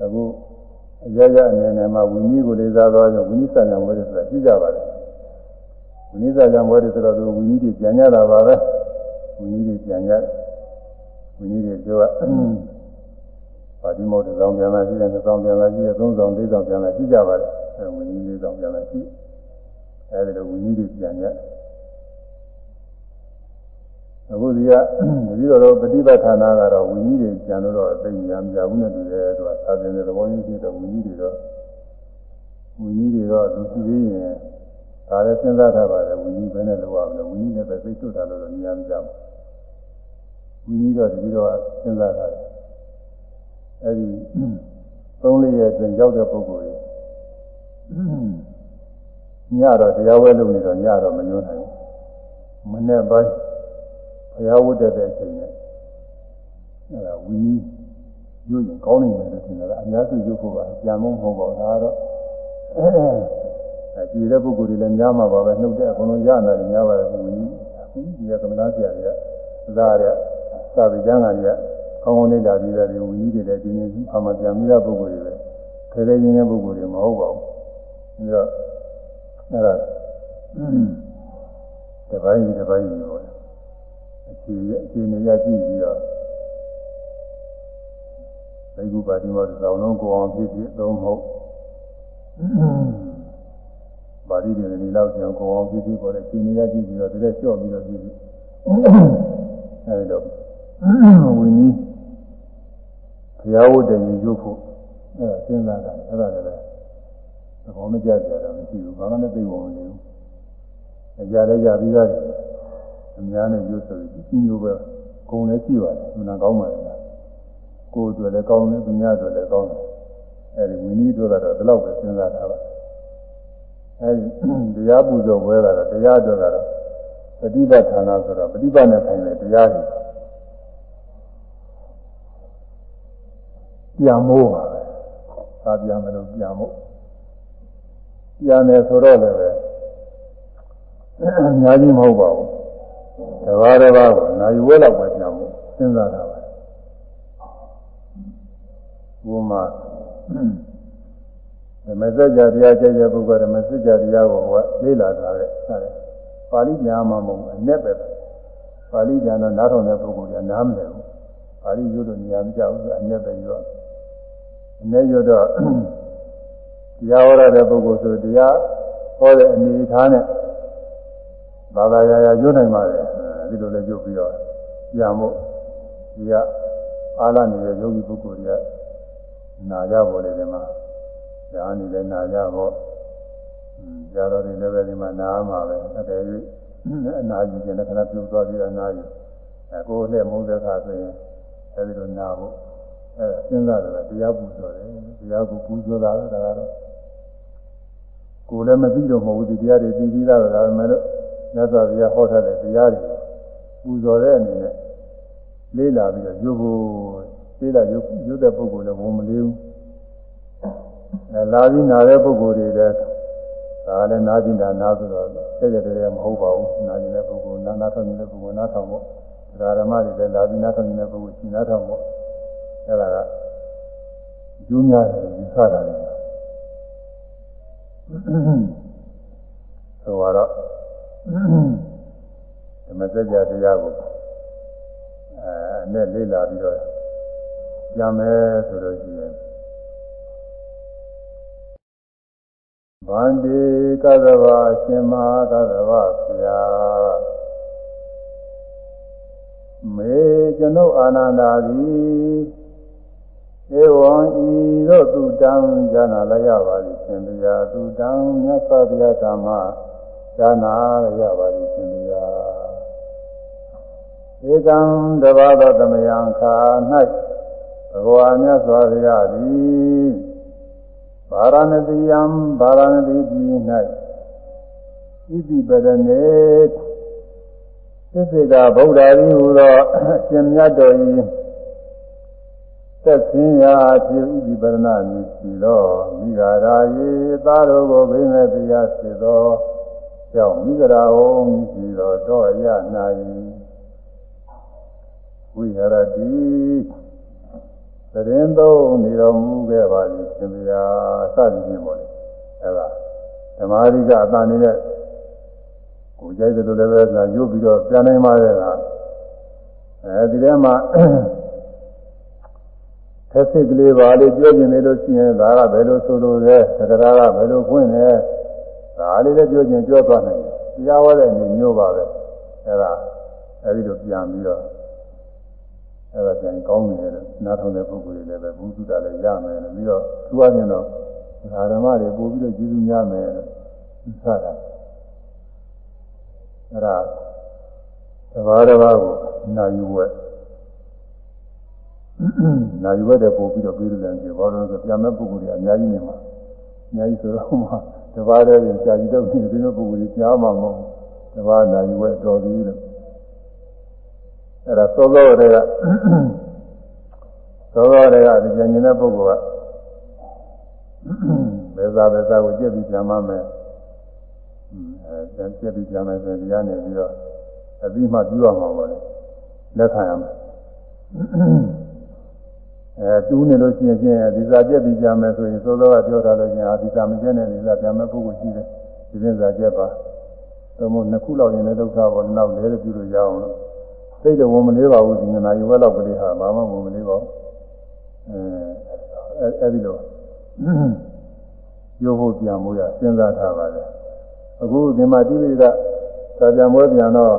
အခုအရရအနေနဲ့မှဝိနည်းကိုလေးစားသွားကြဝိနည်းဆံကြံဝဲတယ်ဆိုတာကြည့်ကြပါတယ်ဝိနည်းဆံကြံဝဲတယ်ဆိုတော့ဝိနည်းတွေကြံကြတာပါပဲဝိနည်းတွေကြံကြဝိနည်းတွေပြော ပါတိမောတဆောင်ပြန်လာရှိတယ်နှစ်ဆောင်ပြန်လာရှိတယ်သုံးဆောင်လေးဆောင်ပြန်လာရှိကြပါတယ်အဲဝိနည်းလေးဆောင်ပြန်လာရှိအဲဒီလိုဝိနည်းတွေကြံကြအခုဒီကတတိတော်ပฏิပတ်ဌာနကတော့ဝိနည်းတွေကျန်လို့တော့သိညာမကြဘူးနဲ့တူတယ်သူကသာသနာ့သဘောကြီးဖြစ်တော့ဝိနည်းတွေတော့ဝိနည်းတွေတော့လူရှိသေးရင်ဒါလည်းစဉ်းစားထားပါတယ်ဝိနည်းပဲနဲ့လောက်ရမလို့ဝိနည်းနဲ့ပဲသိတွတ်တာလို့တော့ညာမကြဘူးဝိနည်းတော့တတိတော်စဉ်းစားထားတယ် အဲဒီသုံးလေးရဲ့အတွင်းရောက်တဲ့ပုဂ္ဂိုလ်ကြီးညတော့တရားဝဲလုပ်နေတော့ညတော့မညှိုးနိုင်ဘူးမနေ့ပိုင်းဘုရားဝတ်တဲ့အချိန်နဲ့အဲဒါဝီးရွရင်ကောင်းနေတယ်လို့ထင်တယ်အများစုရွဖို့ပါပြန်မဟုတ်ပါဘူးဒါကတော့အဲကြည်တဲ့ပုဂ္ဂိုလ်တွေလည်းများမှာပါပဲနှုတ်တဲ့အကုန်လုံးရနာတယ်များပါတယ်ဝီးဒီကသမဏဆရာတွေကသာရသာဝိကျမ်းကတွေက ကောင်းကောင်းလေးလာပြီးတဲ့ဝီးတွေလည်းဒီနေ့အမှပြန်ပြီးတဲ့ပုဂ္ဂိုလ်တွေပဲခဲခဲချင်းချင်းပုဂ္ဂိုလ်တွေမဟုတ်ပါဘူးဒါတော့အဲဒါတပိုင်းဒီတပိုင်းဒီပေါ့အခြေအခြေအနေရကြည့်ပြီးတော့ဘိက္ခုပါတိမောသောင်းလုံးကိုအောင်ဖြစ်ဖြစ်သုံးဟုတ်ပါဠိတွေလည်းလောက်ကြောင်ကိုအောင်ဖြစ်ဖြစ်ပေါ်တဲ့အခြေအနေရကြည့်ပြီးတော့ဒီလက်လျှော့ပြီးတော့ကြည့်ပြီးအဲဒီတော့ဝိနည်းဘု ရားဝတ္တရင်ရုပ်ဖို့အဲစဉ်းစားတာအဲ့ဒါလည်းသဘောမကျကြတာမရှိဘူးဘာမှလည်းသိဝင်မနေဘူးအကြလည်းကြပြီးသားတယ်အများနဲ့ပြောဆိုပြီးဒီမျိုးပဲဂုံလည်းရှိပါတယ်မနာကောင်းပါလားကိုယ်အတွက်လည်းကောင်းတယ်သူများအတွက်လည်းကောင်းတယ်အဲဒီဝိနည်းတို့ကတော့ဒီလောက်ပဲစဉ်းစားတာပါအဲဒီတရားပူဇော်ဝဲတာတော့တရားအတွက်ကတော့ပฏิပတ်ဌာနဆိုတော့ပฏิပတ်နဲ့ဆိုင်တဲ့တရားတွေ ပြန်မိုးပါပဲသာပြန်မလို့ပြန်မို့ပြန်တယ်ဆိုတော့လည်းပဲအများကြီးမဟုတ်ပါဘူးတဘာတဘာကိုနိုင်ဝဲလောက်ပဲပြန်မို့စဉ်းစားတာပါဘုမာဓမ္မစကြာတရားကြိုက်တဲ့ပုဂ္ဂိုလ်ဓမ္မစကြာတရားကိုဟောလေးလာတာလေဟုတ်တယ်ပါဠိညာမှာမဟုတ်ဘူးအ내ပဲပါဠိညာတော့နားထောင်တဲ့ပုဂ္ဂိုလ်ကနားမလည်ဘူးပါဠိရိုးလို့နေရာမကျဘူးဆိုအ내ပဲရော အ내ရောတော့တရားဟောရတဲ့ပုဂ္ဂိုလ်ဆိုတရားဟောတဲ့အနေအထားနဲ့ဘာသာရာရာရွတ်နိုင်ပါလေဒီလိုလည်းရွတ်ပြီးတော့ပြန်မို့ဒီကအားလာနေတဲ့ယောဂီပုဂ္ဂိုလ်တွေကနာကြပေါ်လေဒီမှာဇာနေလည်းနာကြပေါ့ဇာတော်တွေလည်းပဲဒီမှာနာမှာပဲအတည်း၍အနာယူခြင်းနဲ့ခဏပြုသွားပြီးတော့နာယူအဲကိုယ်နဲ့မုန်းတဲ့ခါဆိုရင်အဲဒီလိုနာဖို့ အဲစဉ်းစားတယ်တရားပူဇော်တယ်တရားကိုပူဇော်တာလည်းဒါကတော့ကိုယ်လည်းမသိတော့မဟုတ်ဘူးဒီတရားတွေသိပြီးသားတော့ဒါပေမဲ့လို့မြတ်စွာဘုရားဟောထားတဲ့တရားတွေပူဇော်တဲ့အနေနဲ့လေးလာပြီးတော့ရုပ်ကိုသေးလာရုပ်ရုပ်တဲ့ပုဂ္ဂိုလ်လည်းဝန်မလေးဘူးအဲလာပြီးနာတဲ့ပုဂ္ဂိုလ်တွေလည်းဒါလည်းနာကျင်တာနာဆိုတော့တဲ့တဲ့တဲ့မဟုတ်ပါဘူးနာကျင်တဲ့ပုဂ္ဂိုလ်နာနာထောင်နေတဲ့ပုဂ္ဂိုလ်နာထောင်ဖို့ဒကာဓမ္မတွေလည်းလာပြီးနာထောင်နေတဲ့ပုဂ္ဂိုလ်ရှင်နာထောင်ဖို့ အဲဒါကကျိုးများတယ်ယူဆတာလည်းဆိုတော့ဓမ္မစကြာတရားကိုအဲနဲ့လေးလာပြီးတော့ကြံမယ်ဆိုလို့ရှိရင်ဗန္တိကသဗ္ဗရှင်မကသဗ္ဗဆရာမေကျွန်ုပ်အာနန္ဒာသည် ဧဝံဤသို့သူတံဉာဏလည်းရပါသည်ရှင်ဗျာသူတံမြတ်စွာဘုရားဓမ္မဉာဏလည်းရပါသည်ရှင်ဗျာဧကံတဘာသောသမယံခာ၌ဘဂဝါမြတ်စွာဘုရားသည်ဗာရဏတိယံဗာရဏတိပြည်၌ဣတိပရဏေသစ္စေကဗုဒ္ဓရီဟူသောအရှင်မြတ်တော်၏ သက်ခြင်းရာဖြစ်ဥဒီပရဏမြည်ရှိသောမိဂရာယေသာတော်ကိုဘိနေတရားဖြစ်သောကြောင့်မိဂရာဟောမြည်ရှိသောတောရ၌ဝိဟရတိသတင်းသုံးနေတော်မူခဲ့ပါသည်ရှင်ဗျာစသည်ဖြင့်ပေါ့လေအဲဒါဓမ္မရိကအတန်နေတဲ့ကိုကြိုက်တယ်လို့လည်းပဲကရုပ်ပြီးတော့ပြန်နိုင်ပါရဲ့လားအဲဒီထဲမှာ သစ္စိကလေးပါလေးပြောကျင်နေလို့ရှိရင်ဒါကဘယ်လိုဆိုလိုလဲသက္ကရာကဘယ်လိုဖွင့်လဲဒါလေးလည်းပြောကျင်ပြောသွားနိုင်တယ်တရားဝဲတဲ့နေမျိုးပါပဲအဲဒါအဲဒီလိုပြန်ပြီးတော့အဲဒါပြန်ကောင်းတယ်လို့နားထောင်တဲ့ပုဂ္ဂိုလ်တွေလည်းပဲဘုသူတာလည်းရမယ်လို့ပြီးတော့သူအချင်းတော့ဓမ္မတွေပို့ပြီးတော့ကျေးဇူးများမယ်လို့သတ်တာအဲဒါသဘာဝဘာကိုနာယူဝဲ နာယူဝဲတဲ့ပို့ပြီးတော့ပြီးလို့လည်းပြောဘာလို့လဲဆိုပြန်မဲ့ပုဂ္ဂိုလ်တွေအများကြီးနေမှာအများကြီးဆိုတော့မှတဘာတဲ့ပြင်ကြာကြီးတော့ဒီလိုပုဂ္ဂိုလ်တွေကြားမှာမဟုတ်တဘာနာယူဝဲတော်ပြီလို့အဲ့ဒါသောသောတွေကသောသောတွေကဒီဉာဏ်ဉာဏ်တဲ့ပုဂ္ဂိုလ်ကဘယ်သာဘယ်သာကိုကြက်ပြီးပြန်မမယ်အဲပြန်ကြက်ပြီးပြန်မယ်ဆိုရင်ဒီကနေပြီးတော့အပြီးမှပြုရမှာပါလေလက်ခံရမယ် အဲတူးနေလို့ရှိရင်ဖြင့်ဒီစာကြက်ပြီးပြန်မယ်ဆိုရင်သောသောကပြောထားလို့ရှိရင်အာဒီစာမကျက်နဲ့ဒီစာပြန်မဲ့ပုဂ္ဂိုလ်ရှိတယ်ဒီပြင်စာကြက်ပါသို့မဟုတ်နှစ်ခုလောက်ရင်လည်းဒုက္ခပေါ်နောက်လဲပြုလို့ရအောင်လို့စိတ်တော့ဝင်မလေးပါဘူးဒီငနာယူဘက်လောက်ကလေးဟာဘာမှဝင်မလေးပါဘူးအဲအဲဒီလိုပြောဖို့ပြန်မို့ရစဉ်းစားထားပါတယ်အခုဒီမှာတိပိဋကစာပြန်ပွဲပြန်တော့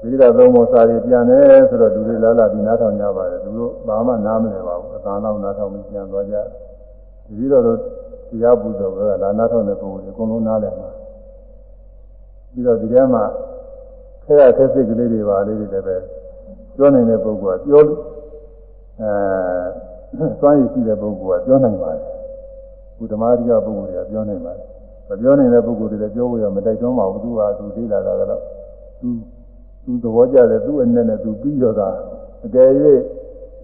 ဒီကသုံးဖို့စာရီပြန်တယ်ဆိုတော့လူတွေလာလာပြီးနားထောင်ကြပါတယ်သူတို့ဘာမှနားမလည်ပါဘူးအသာလောက်နားထောင်ပြီးပြန်သွားကြဒီလိုတော့တရားပူဇော်ကလာနားထောင်တဲ့ပုဂ္ဂိုလ်တွေအကုန်လုံးနားလည်မှာပြီးတော့ဒီထဲမှာခဲရခဲစိတ်ကလေးတွေပါလေးတွေလည်းပဲပြောနိုင်တဲ့ပုဂ္ဂိုလ်ကပြောအဲစွမ်းရည်ရှိတဲ့ပုဂ္ဂိုလ်ကပြောနိုင်ပါတယ်ဘုဓမ္မရိယပုဂ္ဂိုလ်တွေကပြောနိုင်ပါတယ်မပြောနိုင်တဲ့ပုဂ္ဂိုလ်တွေလည်းပြောဖို့ရမတိုက်တွန်းပါဘူးသူကသူသိလာတာကတော့သူ သူသဘောကျတယ်သူ့အနေနဲ့သူပြီးတော့တာအကယ်၍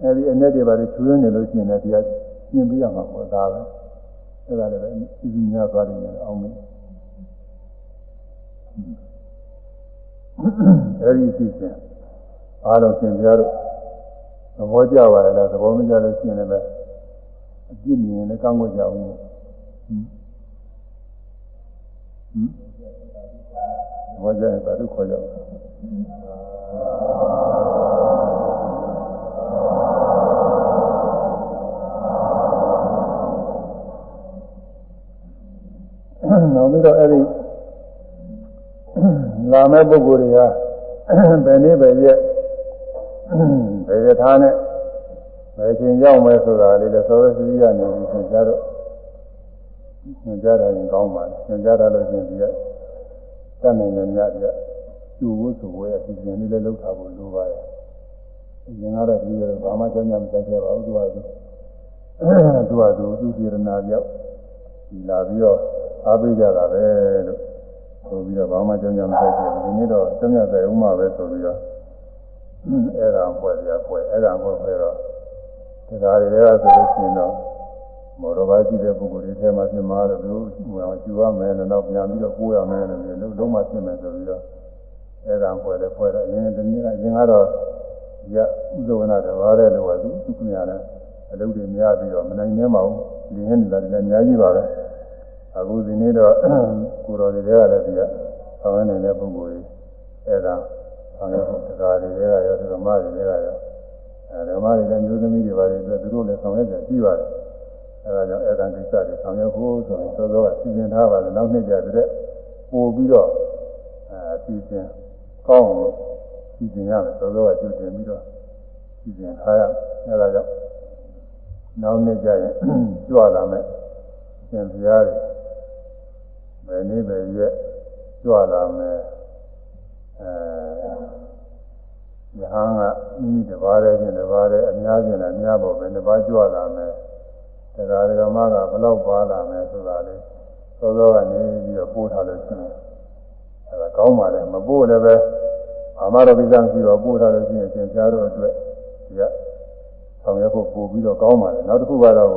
အဲဒီအနေတွေပါလေချွေးနေလို့ရှိရင်လည်းတရားရှင်းပြရမှာပေါ့ဒါပဲအဲ့ဒါလည်းပဲအစီအစဉ်များသွားတယ်အောင်မယ်အဲဒီအစီအစဉ်အားလုံးရှင်ပြတို့သဘောကျပါရဲ့လားသဘောမကျလို့ရှိရင်လည်းအပြစ်မြင်လည်းကောင်းကိုကြအောင်ဟင်ဘောကြရင်ဘာလို့ခေါ်ကြလဲ နောက်ပြီးတော့အဲ့ဒီလာမဲ့ပုဂ္ဂိုလ်တွေကဘယ်နည်းပဲရက်ဘယ်ရထားနဲ့ဘယ်ချိန်ရောက်မယ်ဆိုတာလေးလည်းသောရစီရနေပြီးသင်ကြားတော့သင်ကြားတယ်ရင်ကောင်းပါလေသင်ကြားရလို့ရှိရင်ဒီကတတ်နိုင်တဲ့မြတ်ပြ ကျူဖို့ဆိုဝဲအစီအစဉ်လေးလည်းလုပ်ထားဖို့လိုပါရဲ့အရင်ကတော့ဒီလိုဘာမှကြောင်းကြမတိုက်ခဲ့ပါဘူးသူကသူသူကသူသူပြေရနာပြောက်ဒီလာပြီးတော့အားပေးကြတာပဲလို့ဆိုပြီးတော့ဘာမှကြောင်းကြမတိုက်ခဲ့ဘူးဒီနေ့တော့ကျမ်းမြတ်ဆိုင်ဥမာပဲဆိုပြီးတော့အဲ့ဒါဖွဲ့ပြဖွဲ့အဲ့ဒါဖွဲ့ဖွဲ့တော့တရားတွေကဆိုလို့ရှိရင်တော့မောရဘာရှိတဲ့ပုဂ္ဂိုလ်တွေထဲမှာပြင်မာလို့လို့ဟိုအောင်ကျူရမယ်လို့နောက်ပြန်ပြီးတော့ကိုးရမယ်လို့လို့လုံးမဖြစ်မယ်ဆိုပြီးတော့ အဲ့ဒါဖွဲ့တယ်ဖွဲ့တော့အရင်တနည်းအရင်ကတော့ရဥဒဝနာတဘာတဲ့လို့ကသူသူခင်ရတယ်အလုပ်တွေများပြီးတော့မနိုင်နေပါဘူးဒီဟင်းနေတာလည်းအများကြီးပါပဲအခုဒီနေ့တော့ကိုတော်တွေကလည်းဒီကဆောင်ရနေတဲ့ပုဂ္ဂိုလ်တွေအဲ့ဒါဆောင်ရဖို့တရားတွေကရောဓမ္မတွေကရောအဲဓမ္မတွေလည်းမျိုးသမီးတွေပါတယ်သူတို့လည်းဆောင်ရကြပြီးပါတယ်အဲဒါကြောင့်အဲ့ဒါကိစ္စတွေဆောင်ရွက်ဖို့ဆိုရင်စောစောကစီစဉ်ထားပါတယ်နောက်နှစ်ကြတဲ့ပို့ပြီးတော့အဲစီစဉ် ကောင်းအောင်စီစဉ်ရမယ်စောစောကကြိုတင်ပြီးတော့စီစဉ်ထားရအဲဒါကြောင့်နောက်နှစ်ကြရင်ကြွလာမယ်ရှင်ဘုရားတွေဘယ်နေ့ပဲရက်ကြွလာမယ်အဲယဟန်ကမိမိတပါးတည်းချင်းတပါးတည်းအများချင်းလည်းအများပေါ်ပဲတပါးကြွလာမယ်တရားဓမ္မကဘလောက်ပါလာမယ်ဆိုတာလေးသောသောကနေပြီးတော့ပို့ထားလို့ရှိရင် အဲဒါကောင်းပါလေမပို့လည်းပဲအာမရပိသံရှိတော့ပို့ထားလို့ရှိရင်သင်ကြားတော့အတွက်ဒီကဆောင်ရွက်ဖို့ပို့ပြီးတော့ကောင်းပါလေနောက်တစ်ခုကတော့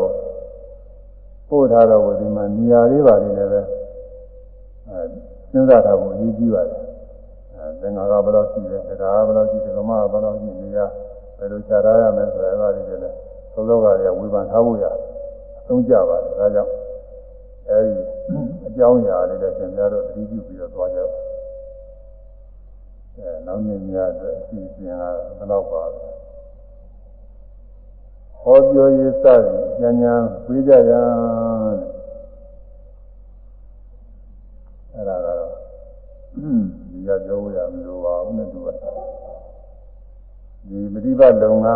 ပို့ထားတော့ဒီမှာနေရာလေးပါလေးလည်းပဲအဲစဉ်းစားထားဖို့အရေးကြီးပါတယ်အဲသင်္ဃာကဘယ်လောက်ရှိတယ်တရားကဘယ်လောက်ရှိတယ်ဓမ္မကဘယ်လောက်ရှိနေရဘယ်လိုခြားထားရမလဲဆိုတဲ့အဲဒါလေးတွေလည်းသောသောကတွေကဝေဖန်ထားဖို့ရတယ်သုံးကြပါတယ်ဒါကြောင့်အဲဒီ အကြောင်းအရာလေးလည်းသင်ကြားတော့တတိပြုပြီးတော့သွားကြပါအဲနောက်နေ့များအတွက်အစီအစဉ်ကဘယ်တော့ပါလဲဟောပြောရေးစသည်ဉာဏ်ဉာဏ်ပြေးကြရန်အဲ့ဒါကတော့ဒီကပြောရမလို့ပါဘူးနဲ့သူကဒီပฏิပတ်လုံက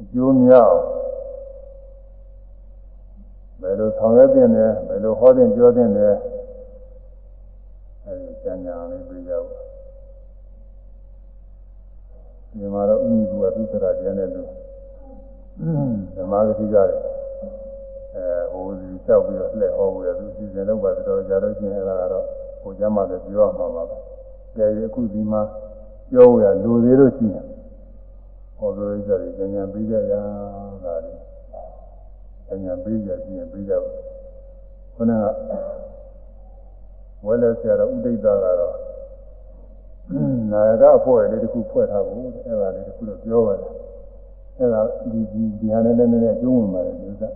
အကျိုးများ ဘယ်လိုဆောင်ရွက်တင်တယ်ဘယ်လိုဟောတင်ပြောတင်တယ်အဲဒီကျန်ညာလေးပြေးကြပါဒီမှာတော့ဥမိကူကသူစရာကျန်တဲ့လူဓမ္မဂတိကြတယ်အဲဟိုဒီလျှောက်ပြီးတော့လှည့်ဟောဖို့ရသူစီစဉ်တော့ပါတော်ကြတော့ချင်းအဲ့ဒါကတော့ဟိုကျမ်းမှာလည်းပြောရမှာပါပဲ။ကြည့်အခုဒီမှာပြောရလူသေးလို့ရှိရင်ဟောဆိုရကြတယ်ဉာဏ်ပြီးကြရတာလေ။ ဉာဏ်ပြီးကြရှိရင်ပြီးကြပါခုနကဝဲလဲဆရာတော်ဥဒိဋ္ဌကတော့နာရကအဖွဲ့လေးတစ်ခုဖွဲ့ထားဖို့အဲ့ဒါလေးတစ်ခုတော့ပြောပါတယ်အဲ့ဒါဒီဒီဒီဟာနဲ့လည်းနည်းနည်းအကျုံးဝင်ပါတယ်ဒီဥစ္စာ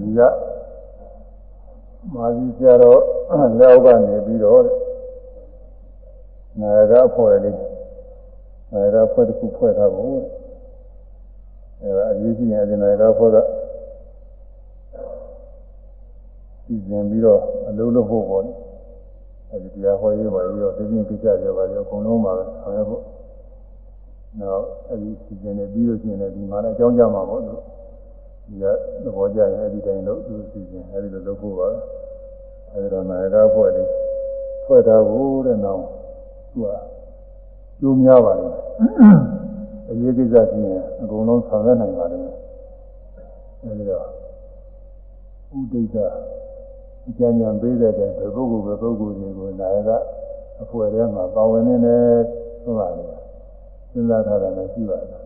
ဒီကမာဇီဆရာတော်လက်အောက်ကနေပြီးတော့နာရကအဖွဲ့လေးနာရကအဖွဲ့တစ်ခုဖွဲ့ထားဖို့ အဲ့ဒါအရေးကြီးရင်ဒီနာရကအဖွဲ့ကစီစဉ်ပြီးတော့အလုံးလုံးဖို့ပေါ့အဲဒီတရားဟောရေးပါရောသိချင်းကိစ္စတွေပါရောအကုန်လုံးပါပဲဆောင်ရွက်ဖို့နောက်အဲဒီစီစဉ်နေပြီးလို့ရှိရင်လည်းဒီမှာလည်းအကြောင်းကြမှာပေါ့လို့ဒီကသဘောကျရင်အဲဒီတိုင်းလို့သူစီစဉ်အဲဒီလိုလုပ်ဖို့ပါအဲဒီတော့နာယကဖွဲ့လေးဖွဲ့တာကိုတဲ့နောက်သူကကျိုးများပါလိမ့်မယ် အရေးကိစ္စရှိရင်အကုန်လုံးဆောင်ရွက်နိုင်ပါလိမ့်မယ်အဲဒီတော့ဥဒိဋ္ဌအကျဉ်းဉာဏ်ပေးတဲ့တဲ့ဘယ်ပုဂ္ဂိုလ်ပဲပုဂ္ဂိုလ်တွေကိုနာယကအဖွဲထဲမှာပါဝင်နေတယ်ဆိုပါလေစဉ်းစားထားတာလည်းရှိပါတယ်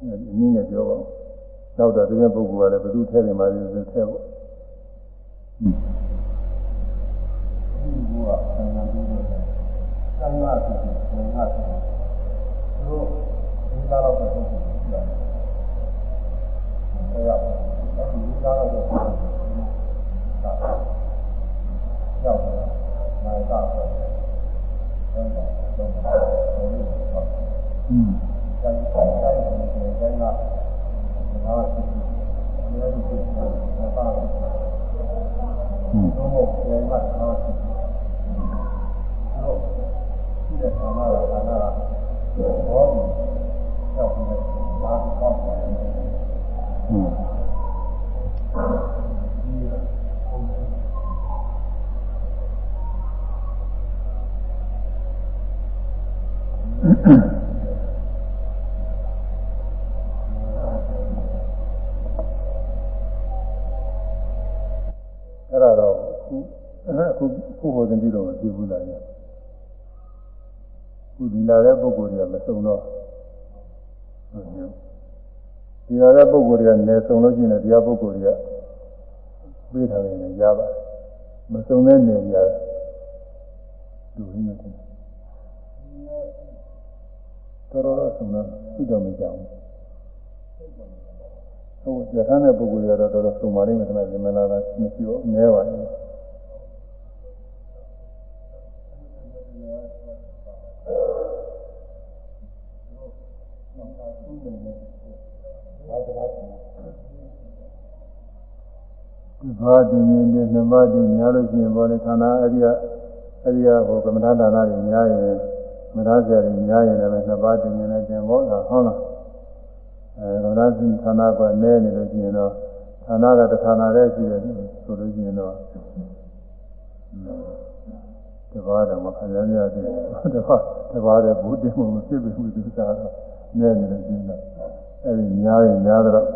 အဲဒီနည်းနဲ့ပြောပါနောက်တော့ဒီပုဂ္ဂိုလ်ကလည်းဘယ်သူထဲနေမှာလဲဆိုထည့်ဖို့ဒီဘုရားဆန္ဒပြုတယ် ဆန္ဒပြုတယ်ဆန္ဒပြုတယ်တို့ဒီလာတော့ပုဂ္ဂိုလ်ရှိတယ်ဆရာအဲဒီဒီလာတော့ပုဂ္ဂိုလ်ဒါရောက်တယ်နိုင်တာပဲတော့တော့တော့อืมတိုင်းတိုင်းတိုင်းတိုင်းကငါ့ကိုအများကြီးသိတာပါတယ်อืมတော့ပြန်မှငါ့ကိုတော့ တဲ့ဆန္ဒလာတာကဘောဒီရောက်နေလာတော့ပါတယ်อืมအဲ့ဒါတော့ခုအခုခုဟိုတင်ပြီး ခုဒီလာတဲ့ပုဂ္ဂိုလ်တွေကမစုံတော့ဒီလာတဲ့ပုဂ္ဂိုလ်တွေကလည်းစုံလို့ရှိရင်တရားပုဂ္ဂိုလ်တွေကပြေးထားရင်လည်းရပါမစုံတဲ့နေရာလူရင်းနေတယ်တော်တော်ဆုံးတော့သိတော့မကြောက်ဘူးဟုတ်ကြမ်းတဲ့ပုဂ္ဂိုလ်တွေကတော့တော်တော်ဆုံးပါလိမ့်မယ်ခဏဒီမလာတာမရှိဘူးအများပါဘူး ဘာတင်ရင်ဒီနမတိများလို့ရှိရင်ဘောလေခန္ဓာအဲ့ဒီကအဲ့ဒီကဟိုကမ္မထာဒါနတွေများရင်မရဆရာတွေများရင်လည်းနှစ်ပါးတင်ရင်လည်းတင်ဘောတာဟုတ်လားအဲကမ္မထာသင်ဌာနကနဲနေလို့ရှိရင်တော့ဌာနကတစ်ဌာနတည်းရှိတယ်ဆိုလို့ရှိရင်တော့ တဘာတော့မခံရရသေးဘူးတဘာတဘာတဲ့ဘူးတင်မှုမဖြစ်ဘူးသူစားတော့နဲနေလို့ရှိရင်အဲ့ဒီများရင်များတော့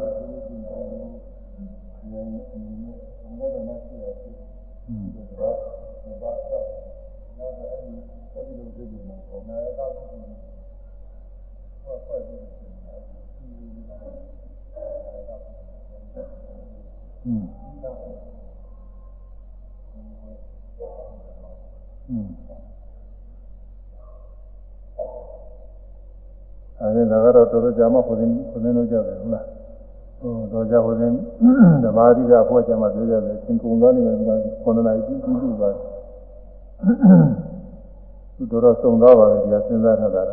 อื ရင်ဒါကတော့တော်တော်ကြာမှခိုးရင်ခိုးရင်လို့ကြတယ်ဟုတ်လားဟိုတော်ကြာခိုးရင်ဓမ္မာရိကဖွဲ့ချင်မှပြောရတယ်သင်္ကုံသားနေမှာခေါင်းလိုက်ကြည့်ကြည့်ပါသူတော်တော်စုံသွားပါလေဒီကစဉ်းစားထားတာက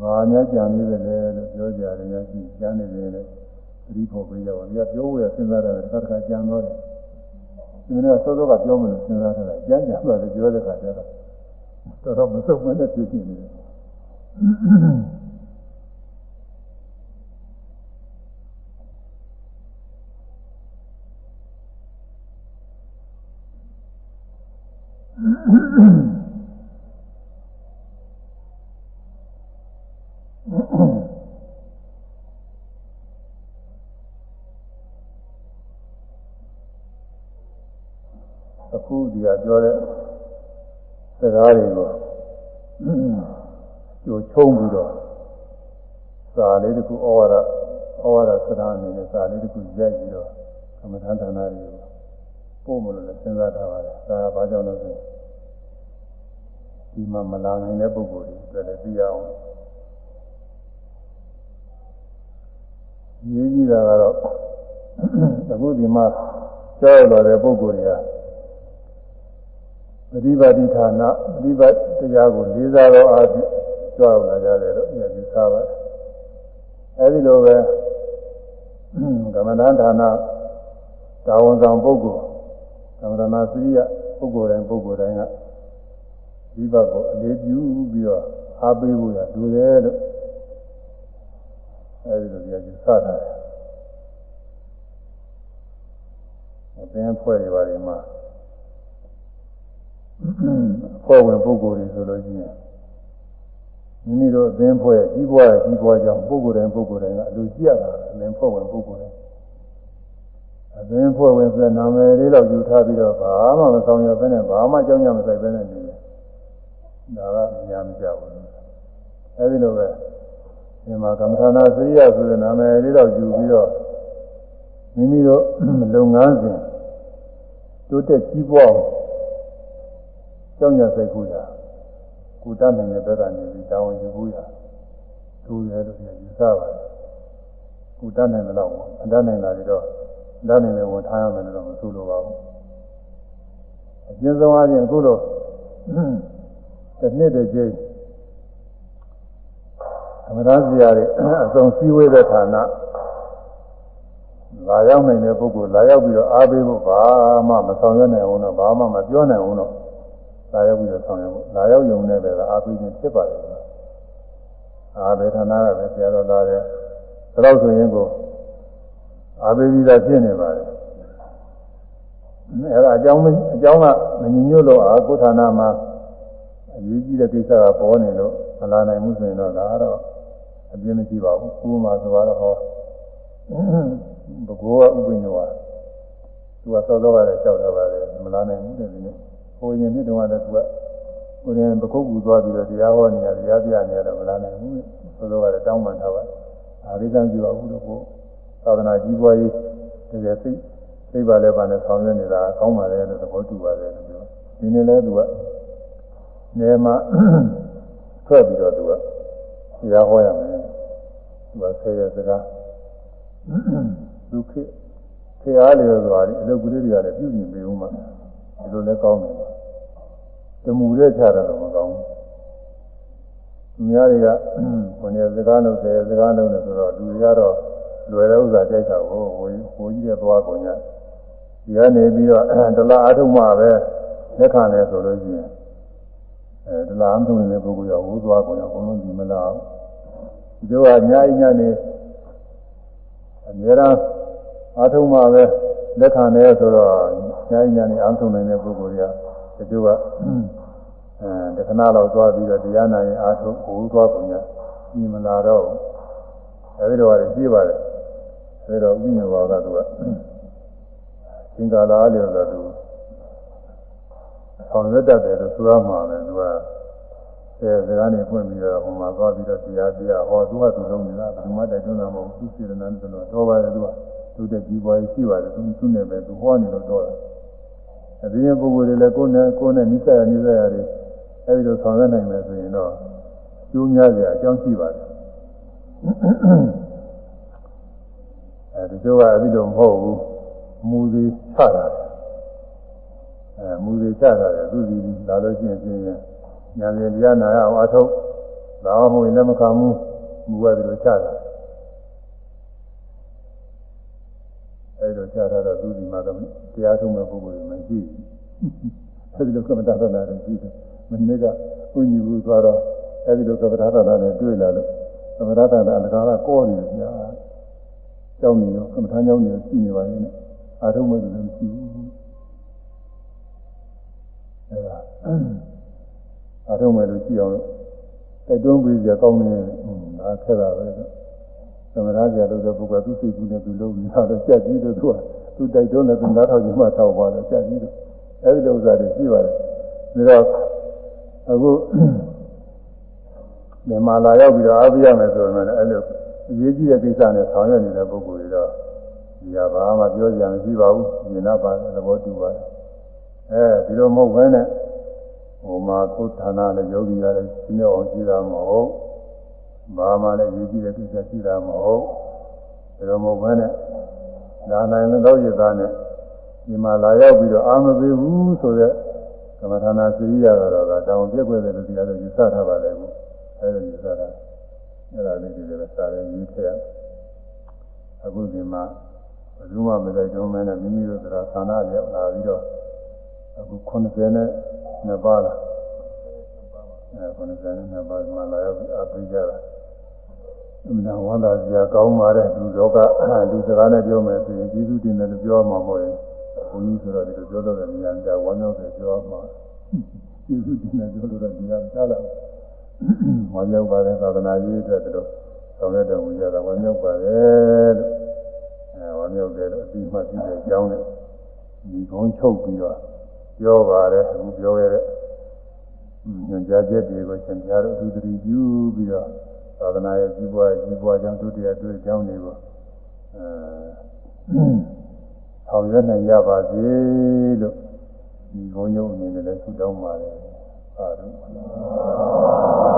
ဘာများကြံနေတယ်လဲလို့ပြောကြတယ်များရှိကြံနေတယ်လေသတိဖို့ပြရပါဘူး။ဒီကပြောဖို့ရစဉ်းစားရတယ်တစ်ခါတစ်ခါကြံတော့တယ်။ဒီနေ့ကစောစောကပြောမလို့စဉ်းစားထားတာကြံကြံတော့ပြောတဲ့ခါကျတော့တော်တော်မစုံမနဲ့ဖြစ်နေတယ် အခုဒီကပြောတဲ့စကားတွေကို ကြိုချုံးပြီးတော့စာလေးတစ်ခုဩဝါဒဩဝါဒစကားအနေနဲ့စာလေးတစ်ခုရိုက်ပြီးတော့ကမ္မထာဌာနတွေကိုပို့မလို့လည်းစဉ်းစားထားပါတယ်။ဒါကဘာကြောင့်လဲဆိုဒီမှာမလာနိုင်တဲ့ပုဂ္ဂိုလ်တွေအတွက်လည်းသိရအောင်ရေးကြည့်တာကတော့အခုဒီမှာကြောက်လာတဲ့ပုဂ္ဂိုလ်တွေကပฏิပါတိဌာနပฏิပတ်တရားကိုလေးစားသောအားဖြင့် ကြွားလာကြတယ်လို့ပြောယူထားပါတယ်။အဲဒီလိုပဲကမ္မဋ္ဌာန်းဌာနတာဝန်ဆောင်ပုဂ္ဂိုလ်ကမ္မဋ္ဌာန်းစရိယပုဂ္ဂိုလ်တိုင်းပုဂ္ဂိုလ်တိုင်းကဒီဘက်ကိုအလေးပြုပြီးတော့အားပေးဖို့ရတူတယ်လို့အဲဒီလိုပြောယူထားတယ်။အပင်ဖွဲ့ရပါတယ်မှာဖွဲ့ဝင်ပုဂ္ဂိုလ်တွေဆိုလို့ရှိရင် မိမိတို့အသင်းဖွဲ့ကြီးပွားရကြီးပွားကြောင်းပုဂ္ဂိုလ်တိုင်းပုဂ္ဂိုလ်တိုင်းကအလိုကြည့်ရတာအသင်းဖွဲ့ဝင်ပုဂ္ဂိုလ်တိုင်းအသင်းဖွဲ့ဝင်ဆိုတဲ့နာမည်လေးတော့ယူထားပြီးတော့ဘာမှမဆောင်ရဘဲနဲ့ဘာမှကြောင်းကြမဆိုင်ဘဲနဲ့နေတယ်ဒါကညာမကြဘူးအဲဒီလိုပဲဒီမှာကမ္မထာနာစရိယဆိုတဲ့နာမည်လေးတော့ယူပြီးတော့မိမိတို့လုပ်ငန်းစဉ်တိုးတက်ကြီးပွားအောင်ကြောင်းရစိတ် ကူတာကိုတတ်နိုင်တဲ့ဘက်ကနေပြီးတောင်းယူဖို့ရသူရဲလို့ပြန်ယူဆပါတယ်ကိုတတ်နိုင်တဲ့တော့အတတ်နိုင်တာတွေတော့တတ်နိုင်တဲ့ဝန်ထားရမယ်လို့တော့မဆိုလိုပါဘူးအကျဉ်းဆုံးအားဖြင့်အခုလိုတစ်နှစ်တစ်ကြိမ်သမထဇာတွေအစုံစည်းဝေးတဲ့ဌာနလာရောက်နိုင်တဲ့ပုဂ္ဂိုလ်လာရောက်ပြီးတော့အားပေးဖို့ဘာမှမဆောင်ရွက်နိုင်အောင်တော့ဘာမှမပြောနိုင်အောင်တော့ လာရောက်ပြီးတော့ဆောင်ရွက်ဖို့လာရောက်ယုံနဲ့ပဲအားပေးခြင်းဖြစ်ပါတယ်အားဘေဌာနာကပဲဆရာတော်သားတဲ့ဒါတော့ဆိုရင်ကိုအားပေးပြီးသားဖြစ်နေပါတယ်အဲဒါအကြောင်းအကြောင်းကမညညွတ်လို့အာကိုဌာနမှာအရေးကြီးတဲ့ကိစ္စကပေါ်နေလို့မလာနိုင်ဘူးဆိုရင်တော့ဒါတော့အပြင်းမရှိပါဘူးကိုယ်မှာဆိုတော့ဟောဘကိုးကဥပညောသူကစောစောကလည်းကြောက်တော့ပါတယ်မလာနိုင်ဘူးတဲ့ဒီနေ့ ကိုရင်နှစ်တုန်းကလည်းသူကကိုရင်ပကုတ်ကူသွားပြီးတော့တရားဟောနေရတရားပြနေရတော့မလာနိုင်ဘူးဆိုတော့လည်းတောင်းပန်ထားပါအာရိသံကြည့်ပါဘူးလို့ကိုသာသနာကြီးပွားရေးတကယ်သိသိပါလဲပါနဲ့ဆောင်ရွက်နေတာကောင်းပါလေလို့သဘောတူပါတယ်လို့ပြောဒီနေ့လဲသူကနေမှာထွက်ပြီးတော့သူကတရားဟောရမယ်သူကဆယ်ရစကားဒုက္ခခေအားလေဆိုတာအလုပ်ကလေးတွေကလည်းပြုပြင်ပေးဦးမှာ ဒီလိုလည်းကောင်းတယ်တမူတဲ့ချတာတော့မကောင်းဘူးများတွေကဘုန်းကြီးစကားလုပ်တယ်စကားလုပ်တယ်ဆိုတော့လူတွေကတော့လွယ်တဲ့ဥစ္စာတိုက်တာကိုဟိုဟိုကြီးရဲ့သွားကုန်ညာဒီကနေပြီးတော့ဒလာအထုမှပဲလက်ခံတယ်ဆိုလို့ရှိရင်အဲဒလာအထုနေတဲ့ပုဂ္ဂိုလ်ရောဝိုးသွားကုန်ရောအကုန်လုံးဒီမလားဒီတော့အများကြီးညနေအများအားအထုမှပဲလက်ခံတယ်ဆိုတော့ ညာညာနေအောင်ဆုံးနေတဲ့ပုဂ္ဂိုလ်တွေကတချို့ကအဲတခဏလောက်သွားပြီးတော့တရားနာရင်အာထုဟိုသွားပုံညာဒီမလာတော့အဲဒီတော့ရကြည့်ပါတယ်အဲတော့ဥညဘောကသူကသင်္ကာလာလျော်ဆိုသူဆောင်ရွက်တတ်တယ်လို့ဆိုရမှာပဲသူကအဲစကားနေဖွင့်ပြီးတော့ဟိုမှာသွားပြီးတော့တရားတရားဟောသူကသူလုံးနေတာဘယ်မှတိုက်တွန်းတာမဟုတ်ဘူးသူစေတနာနဲ့တော့တော့ပါတယ်သူကသူတဲ့ဒီဘွားကြီးရှိပါတယ်သူသူနဲ့ပဲသူဟောနေလို့တော့တယ် အပြင်ပုဂ္ဂိုလ်တွေလည်းကိုယ်နဲ့ကိုယ်နဲ့နိစ္စရနိစ္စရတွေအဲဒီလိုဆောင်ရွက်နိုင်မယ်ဆိုရင်တော့ကျိုးများစရာအကြောင်းရှိပါတယ်အဲဒီလိုကအဲဒီလိုမဟုတ်ဘူးမူစီချတာအဲမူစီချတာတယ်သူစီလာလို့ရှိရင်ပြင်းရင်ညာပြန်တရားနာရအောင်အထုတ်လာအောင်ဝင်လည်းမခံဘူးမူကဒီလိုချတာ အဲဒီလိုချတာတော့သူစီမှာတော့တရားထုံးမဲ့ပုဂ္ဂိုလ်တွေမရှိဘူးအဲဒီလိုကမ္မတာသနာတွေရှိတယ်မနေ့ကဘုန်းကြီးဘူးသွားတော့အဲဒီလိုကမ္မတာသနာနဲ့တွေ့လာလို့ကမ္မတာသနာအလကားကကောနေတယ်ညာကျောင်းနေရောကမ္မထာကျောင်းနေရောရှိနေပါလေနဲ့အာထုံးမဲ့လည်းမရှိဘူးအဲဒါအာထုံးမဲ့လို့ရှိအောင်တိုက်တွန်းပြီးကြကောင်းနေတယ်ဒါခက်တာပဲ သမဏကြာလို့တဲ့ပုဂ္ဂိုလ်သူစိတ်ကူးနဲ့သူလုံးနေတာတော့ကြက်ကြီးတို့သူကသူတိုက်တွန်းတယ်သူနားထောင်ခြင်းမှထောက်ပါတယ်ကြက်ကြီးတို့အဲဒီလိုဥစ္စာတွေရှိပါတယ်ဒါတော့အခုမြန်မာလာရောက်ပြီးတော့အားပေးရမယ်ဆိုရင်လည်းအဲ့လိုအရေးကြီးတဲ့ကိစ္စနဲ့ဆောင်ရွက်နေတဲ့ပုဂ္ဂိုလ်တွေတော့ဒီဟာဘာမှပြောကြမရှိပါဘူးမြင်တော့ပါသဘောတူပါတယ်အဲဒီလိုမဟုတ်ဘဲနဲ့ဟိုမှာကိုယ်ဌာနနဲ့ယောဂီရတယ်ရှင်းအောင်ကြည့်တာမဟုတ် ဘာမှလည်းရေးကြည့်တဲ့ကိစ္စရှိတာမဟုတ်ဒါလိုမဟုတ်ဘဲနဲ့လာနိုင်လို့ရသားနဲ့ဒီမှာလာရောက်ပြီးတော့အာမပေးဘူးဆိုတဲ့ကမ္မထာနာစရိယကတော့ကတောင်ပြက်ွက်တယ်လို့ဒီအရယူဆထားပါလေဘူးအဲဒါယူဆတာအဲ့ဒါလေးတွေလည်းစာရင်ရေးထည့်အခုဒီမှာဘယ်သူမှမလိုက်ကြုံမဲနဲ့မိမိတို့ကသာနာရောက်လာပြီးတော့အခု90နဲ့နှစ်ပါးလားအဲ90နဲ့နှစ်ပါးမှလာရောက်ပြီးအပိကြတာ အမှန်ဝမ်းသာစရာကောင်းပါတယ်လူလောကလူစကားနဲ့ပြောမယ်ဆိုရင်ကျေးဇူးတင်တယ်လို့ပြောမှာမဟုတ်ရင်ဘုန်းကြီးဆိုတော့ဒီလိုပြောတော့တဲ့ဉာဏ်ကြဝမ်းမြောက်တယ်ပြောမှာကျေးဇူးတင်တယ်ပြောလို့တော့ဒီကကြားလာဝမ်းမြောက်ပါတယ်သာသနာရေးအတွက်တို့ဆောင်ရွက်တော်မူကြတာဝမ်းမြောက်ပါတယ်လို့အဲဝမ်းမြောက်တယ်လို့အပြီးမှပြည့်တဲ့အကြောင်းနဲ့ဒီကုန်းချုပ်ပြီးတော့ပြောပါတယ်အခုပြောရတဲ့ညွှန်ကြားချက်တွေကိုရှင်ပြတို့အထူးသတိပြုပြီးတော့ သာသနာရဲ့ကြီးပွားကြီးပွားကြောင်းဒုတိယတွေ့အကြောင်းတွေကိုအဲဆောင်ရွက်နိုင်ကြပါစေလို့ဒီဘုန်းကြီးအနေနဲ့လည်းဆုတောင်းပါတယ်အာရုံ